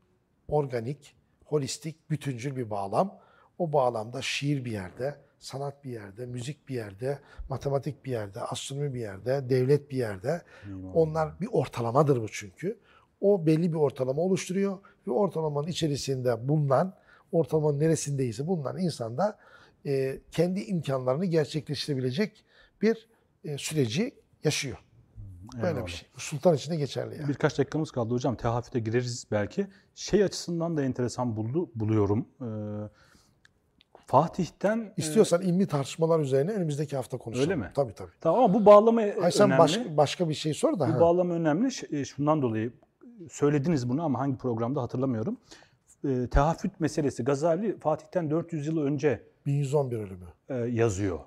organik, holistik, bütüncül bir bağlam. O bağlamda şiir bir yerde, sanat bir yerde, müzik bir yerde, matematik bir yerde, astronomi bir yerde, devlet bir yerde. Eyvallah. Onlar bir ortalamadır bu çünkü. O belli bir ortalama oluşturuyor ve ortalamanın içerisinde bulunan, ortalamanın neresindeyse bulunan insan da e, kendi imkanlarını gerçekleştirebilecek bir e, süreci yaşıyor. Böyle Eyvallah. bir şey. Sultan için de geçerli yani. Birkaç dakikamız kaldı hocam. Tehafüte gireriz belki. Şey açısından da enteresan buldu, buluyorum. Ee, Fatih'ten... e, İstiyorsan ilmi tartışmalar üzerine önümüzdeki hafta konuşalım. Öyle mi? Tabii tabii. tamam ama bu bağlama Hayır sen önemli. baş- başka bir şey sor da. Bu ha. bağlama önemli. E, Şundan dolayı söylediniz bunu ama hangi programda hatırlamıyorum. E, tehafüt meselesi Gazali Fatih'ten 400 yıl önce 1111 ölümü. e, yazıyor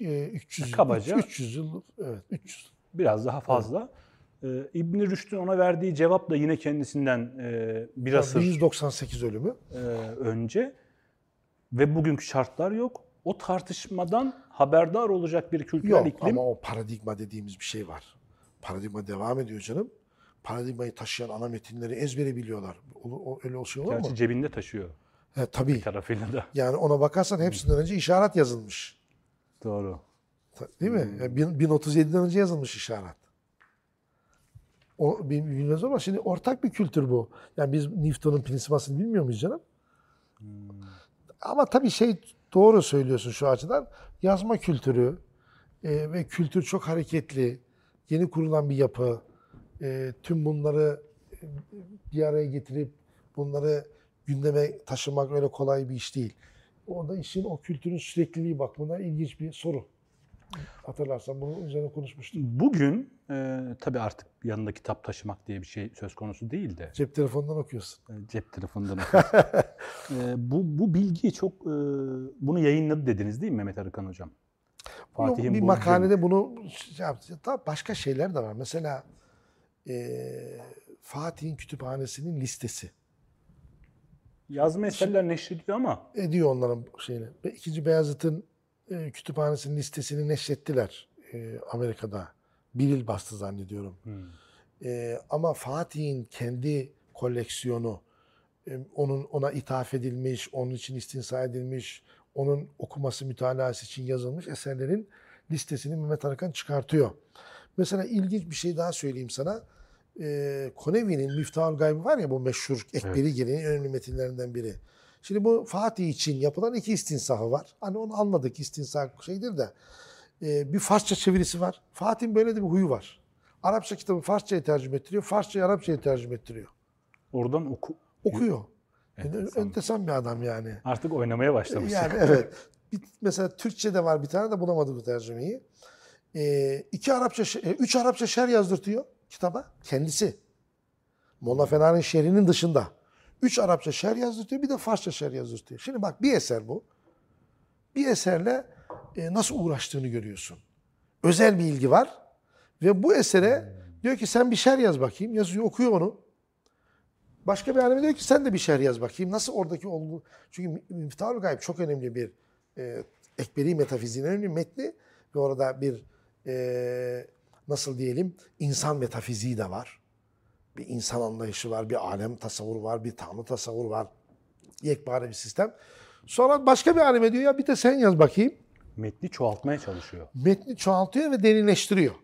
E, 300 Kabaca. 300 yıl evet 300. Biraz daha fazla. E, İbn Rüşd'ün ona verdiği cevap da yine kendisinden e, bir asır 1198 ölümü. e, önce ve bugünkü şartlar yok. O tartışmadan haberdar olacak bir kültürel Yok iklim ama o paradigma dediğimiz bir şey var. Paradigma devam ediyor canım. Paradigmayı taşıyan ana metinleri ezbere biliyorlar. Öyle o şey olur gerçi mu? cebinde taşıyor He, tabii. bir tarafıyla da. Yani ona bakarsan hepsinden önce işaret yazılmış. Doğru. Değil mi? Yani bin- 1037'den önce yazılmış işaret. O bil- bilmez ama şimdi ortak bir kültür bu. Yani biz Newton'un prinsipasını bilmiyor muyuz canım? Ama tabii şey doğru söylüyorsun şu açıdan. Yazma kültürü e, ve kültür çok hareketli. Yeni kurulan bir yapı. E, tüm bunları e, bir araya getirip bunları gündeme taşımak öyle kolay bir iş değil. Orada işin o kültürün sürekliliği bakımından ilginç bir soru. Hatırlarsan bunun üzerine konuşmuştuk. Bugün e, tabii artık yanında kitap taşımak diye bir şey söz konusu değil de Cep telefonundan okuyorsun. e, cep telefonundan okuyorsun. E, bu, bu bilgi çok e, bunu yayınladı dediniz değil mi Mehmet Arıkan hocam? Yok, bir bu makalede bunu şey başka şeyler de var. Mesela eee, Fatih'in kütüphanesinin listesi. Yazma eserler neşrediliyor ama Ediyor onların şeyini. Ve İkinci Beyazıt'ın e, kütüphanesinin listesini neşrettiler e, Amerika'da. Bir yıl bastı zannediyorum. hmm, E, ama Fatih'in kendi koleksiyonu, e, onun ona ithaf edilmiş, onun için istinsa edilmiş, onun okuması, mütalası için yazılmış eserlerin listesini Mehmet Arıkan çıkartıyor. Mesela ilginç bir şey daha söyleyeyim sana. E, Konevi'nin Miftahül Gaybı var ya bu meşhur Ekberi Gele'nin en önemli metinlerinden biri. Şimdi bu Fatih için yapılan iki istinsahı var. Hani onu anladık istinsah şeydir de. E, bir Farsça çevirisi var. Fatih'in böyle de bir huyu var. Arapça kitabı Farsça'ya tercüme ettiriyor. Farsça'yı Arapça'ya tercüme ettiriyor. oradan oku Okuyor. Enteresan. Enteresan bir adam yani. artık oynamaya başlamış. Yani evet. Bir, mesela Türkçe'de var bir tane de bulamadık bu tercümeyi. Ee, iki Arapça, e, üç Arapça şer yazdırtıyor kitaba kendisi. Molla Fena'nın şerinin dışında. Üç Arapça şer yazdırtıyor bir de Farsça şer yazdırtıyor. Şimdi bak bir eser bu. Bir eserle e, nasıl uğraştığını görüyorsun. Özel bir ilgi var. Ve bu esere diyor ki sen bir şer yaz bakayım. Yazıyor okuyor onu. Başka bir alemi diyor ki sen de bir şer yaz bakayım. Nasıl oradaki olgu... Çünkü Miftahül Gayb çok önemli bir e, ekberi metafiziğin önemli metni. Ve orada bir e, nasıl diyelim insan metafiziği de var. Bir insan anlayışı var, bir alem tasavvuru var, bir tanrı tasavvuru var. Yekpare bir sistem. Sonra başka bir aleme diyor ya bir de sen yaz bakayım. Metni çoğaltmaya çalışıyor. Metni çoğaltıyor ve derinleştiriyor.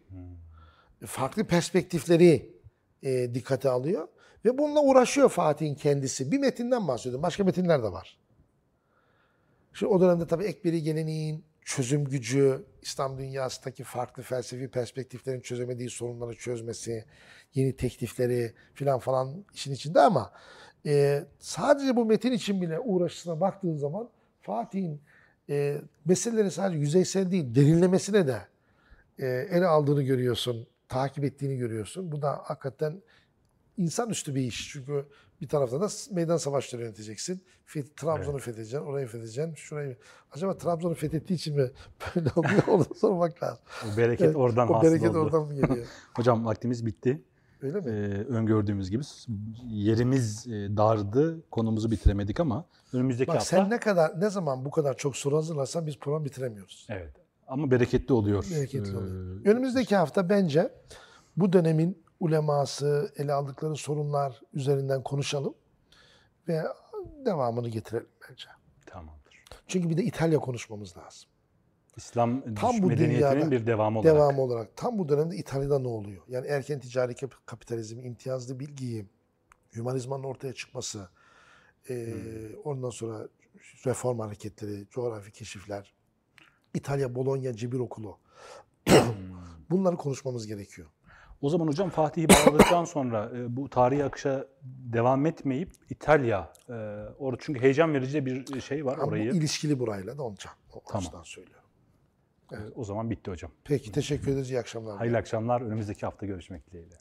Farklı perspektifleri e, dikkate alıyor. Ve bununla uğraşıyor Fatih'in kendisi. Bir metinden bahsediyorum. Başka metinler de var. Şimdi o dönemde tabii ekberi geleneğin çözüm gücü, İslam dünyasındaki farklı felsefi perspektiflerin çözemediği sorunları çözmesi, yeni teklifleri filan falan işin içinde ama e, sadece bu metin için bile uğraşısına baktığın zaman Fatih'in e, meseleleri sadece yüzeysel değil, derinlemesine de e, ele aldığını görüyorsun, takip ettiğini görüyorsun. Bu da hakikaten insanüstü bir iş. Çünkü bir tarafta da meydan savaşları yöneteceksin. Feth- Trabzon'u fethedeceksin, orayı fethedeceksin, şurayı. Acaba Trabzon'u fethettiği için mi böyle oluyor? Onu sormak lazım. O bereket Evet, oradan o bereket oldu. oradan mı geliyor? Hocam vaktimiz bitti. Öyle Ee, mi? öngördüğümüz gibi yerimiz e, dardı. Konumuzu bitiremedik ama önümüzdeki Bak hafta sen ne kadar ne zaman bu kadar çok soru hazırlarsan biz program bitiremiyoruz. evet ama bereketli oluyor. Bereketli Ee, oluyor. Önümüzdeki hafta bence bu dönemin uleması, ele aldıkları sorunlar üzerinden konuşalım ve devamını getirelim bence. Tamamdır. Çünkü bir de İtalya konuşmamız lazım. İslam Tam bu medeniyetinin bir devamı olarak. Devamı olarak tam bu dönemde İtalya'da ne oluyor? Yani erken ticari kap- kapitalizm, imtiyazlı bilgiyi, hümanizmanın ortaya çıkması, e, ondan sonra reform hareketleri, coğrafi keşifler, İtalya Bologna Cebir Okulu. Bunları konuşmamız gerekiyor. O zaman hocam Fatih'i bağladıktan sonra e, bu tarihi akışa devam etmeyip İtalya, e, orada çünkü heyecan verici bir şey var Ama orayı. ilişkili burayla da onca. O Tamam. açıdan söylüyorum. E, o zaman bitti hocam. Peki teşekkür ederiz. İyi akşamlar. Hayırlı akşamlar. Önümüzdeki hafta görüşmek dileğiyle.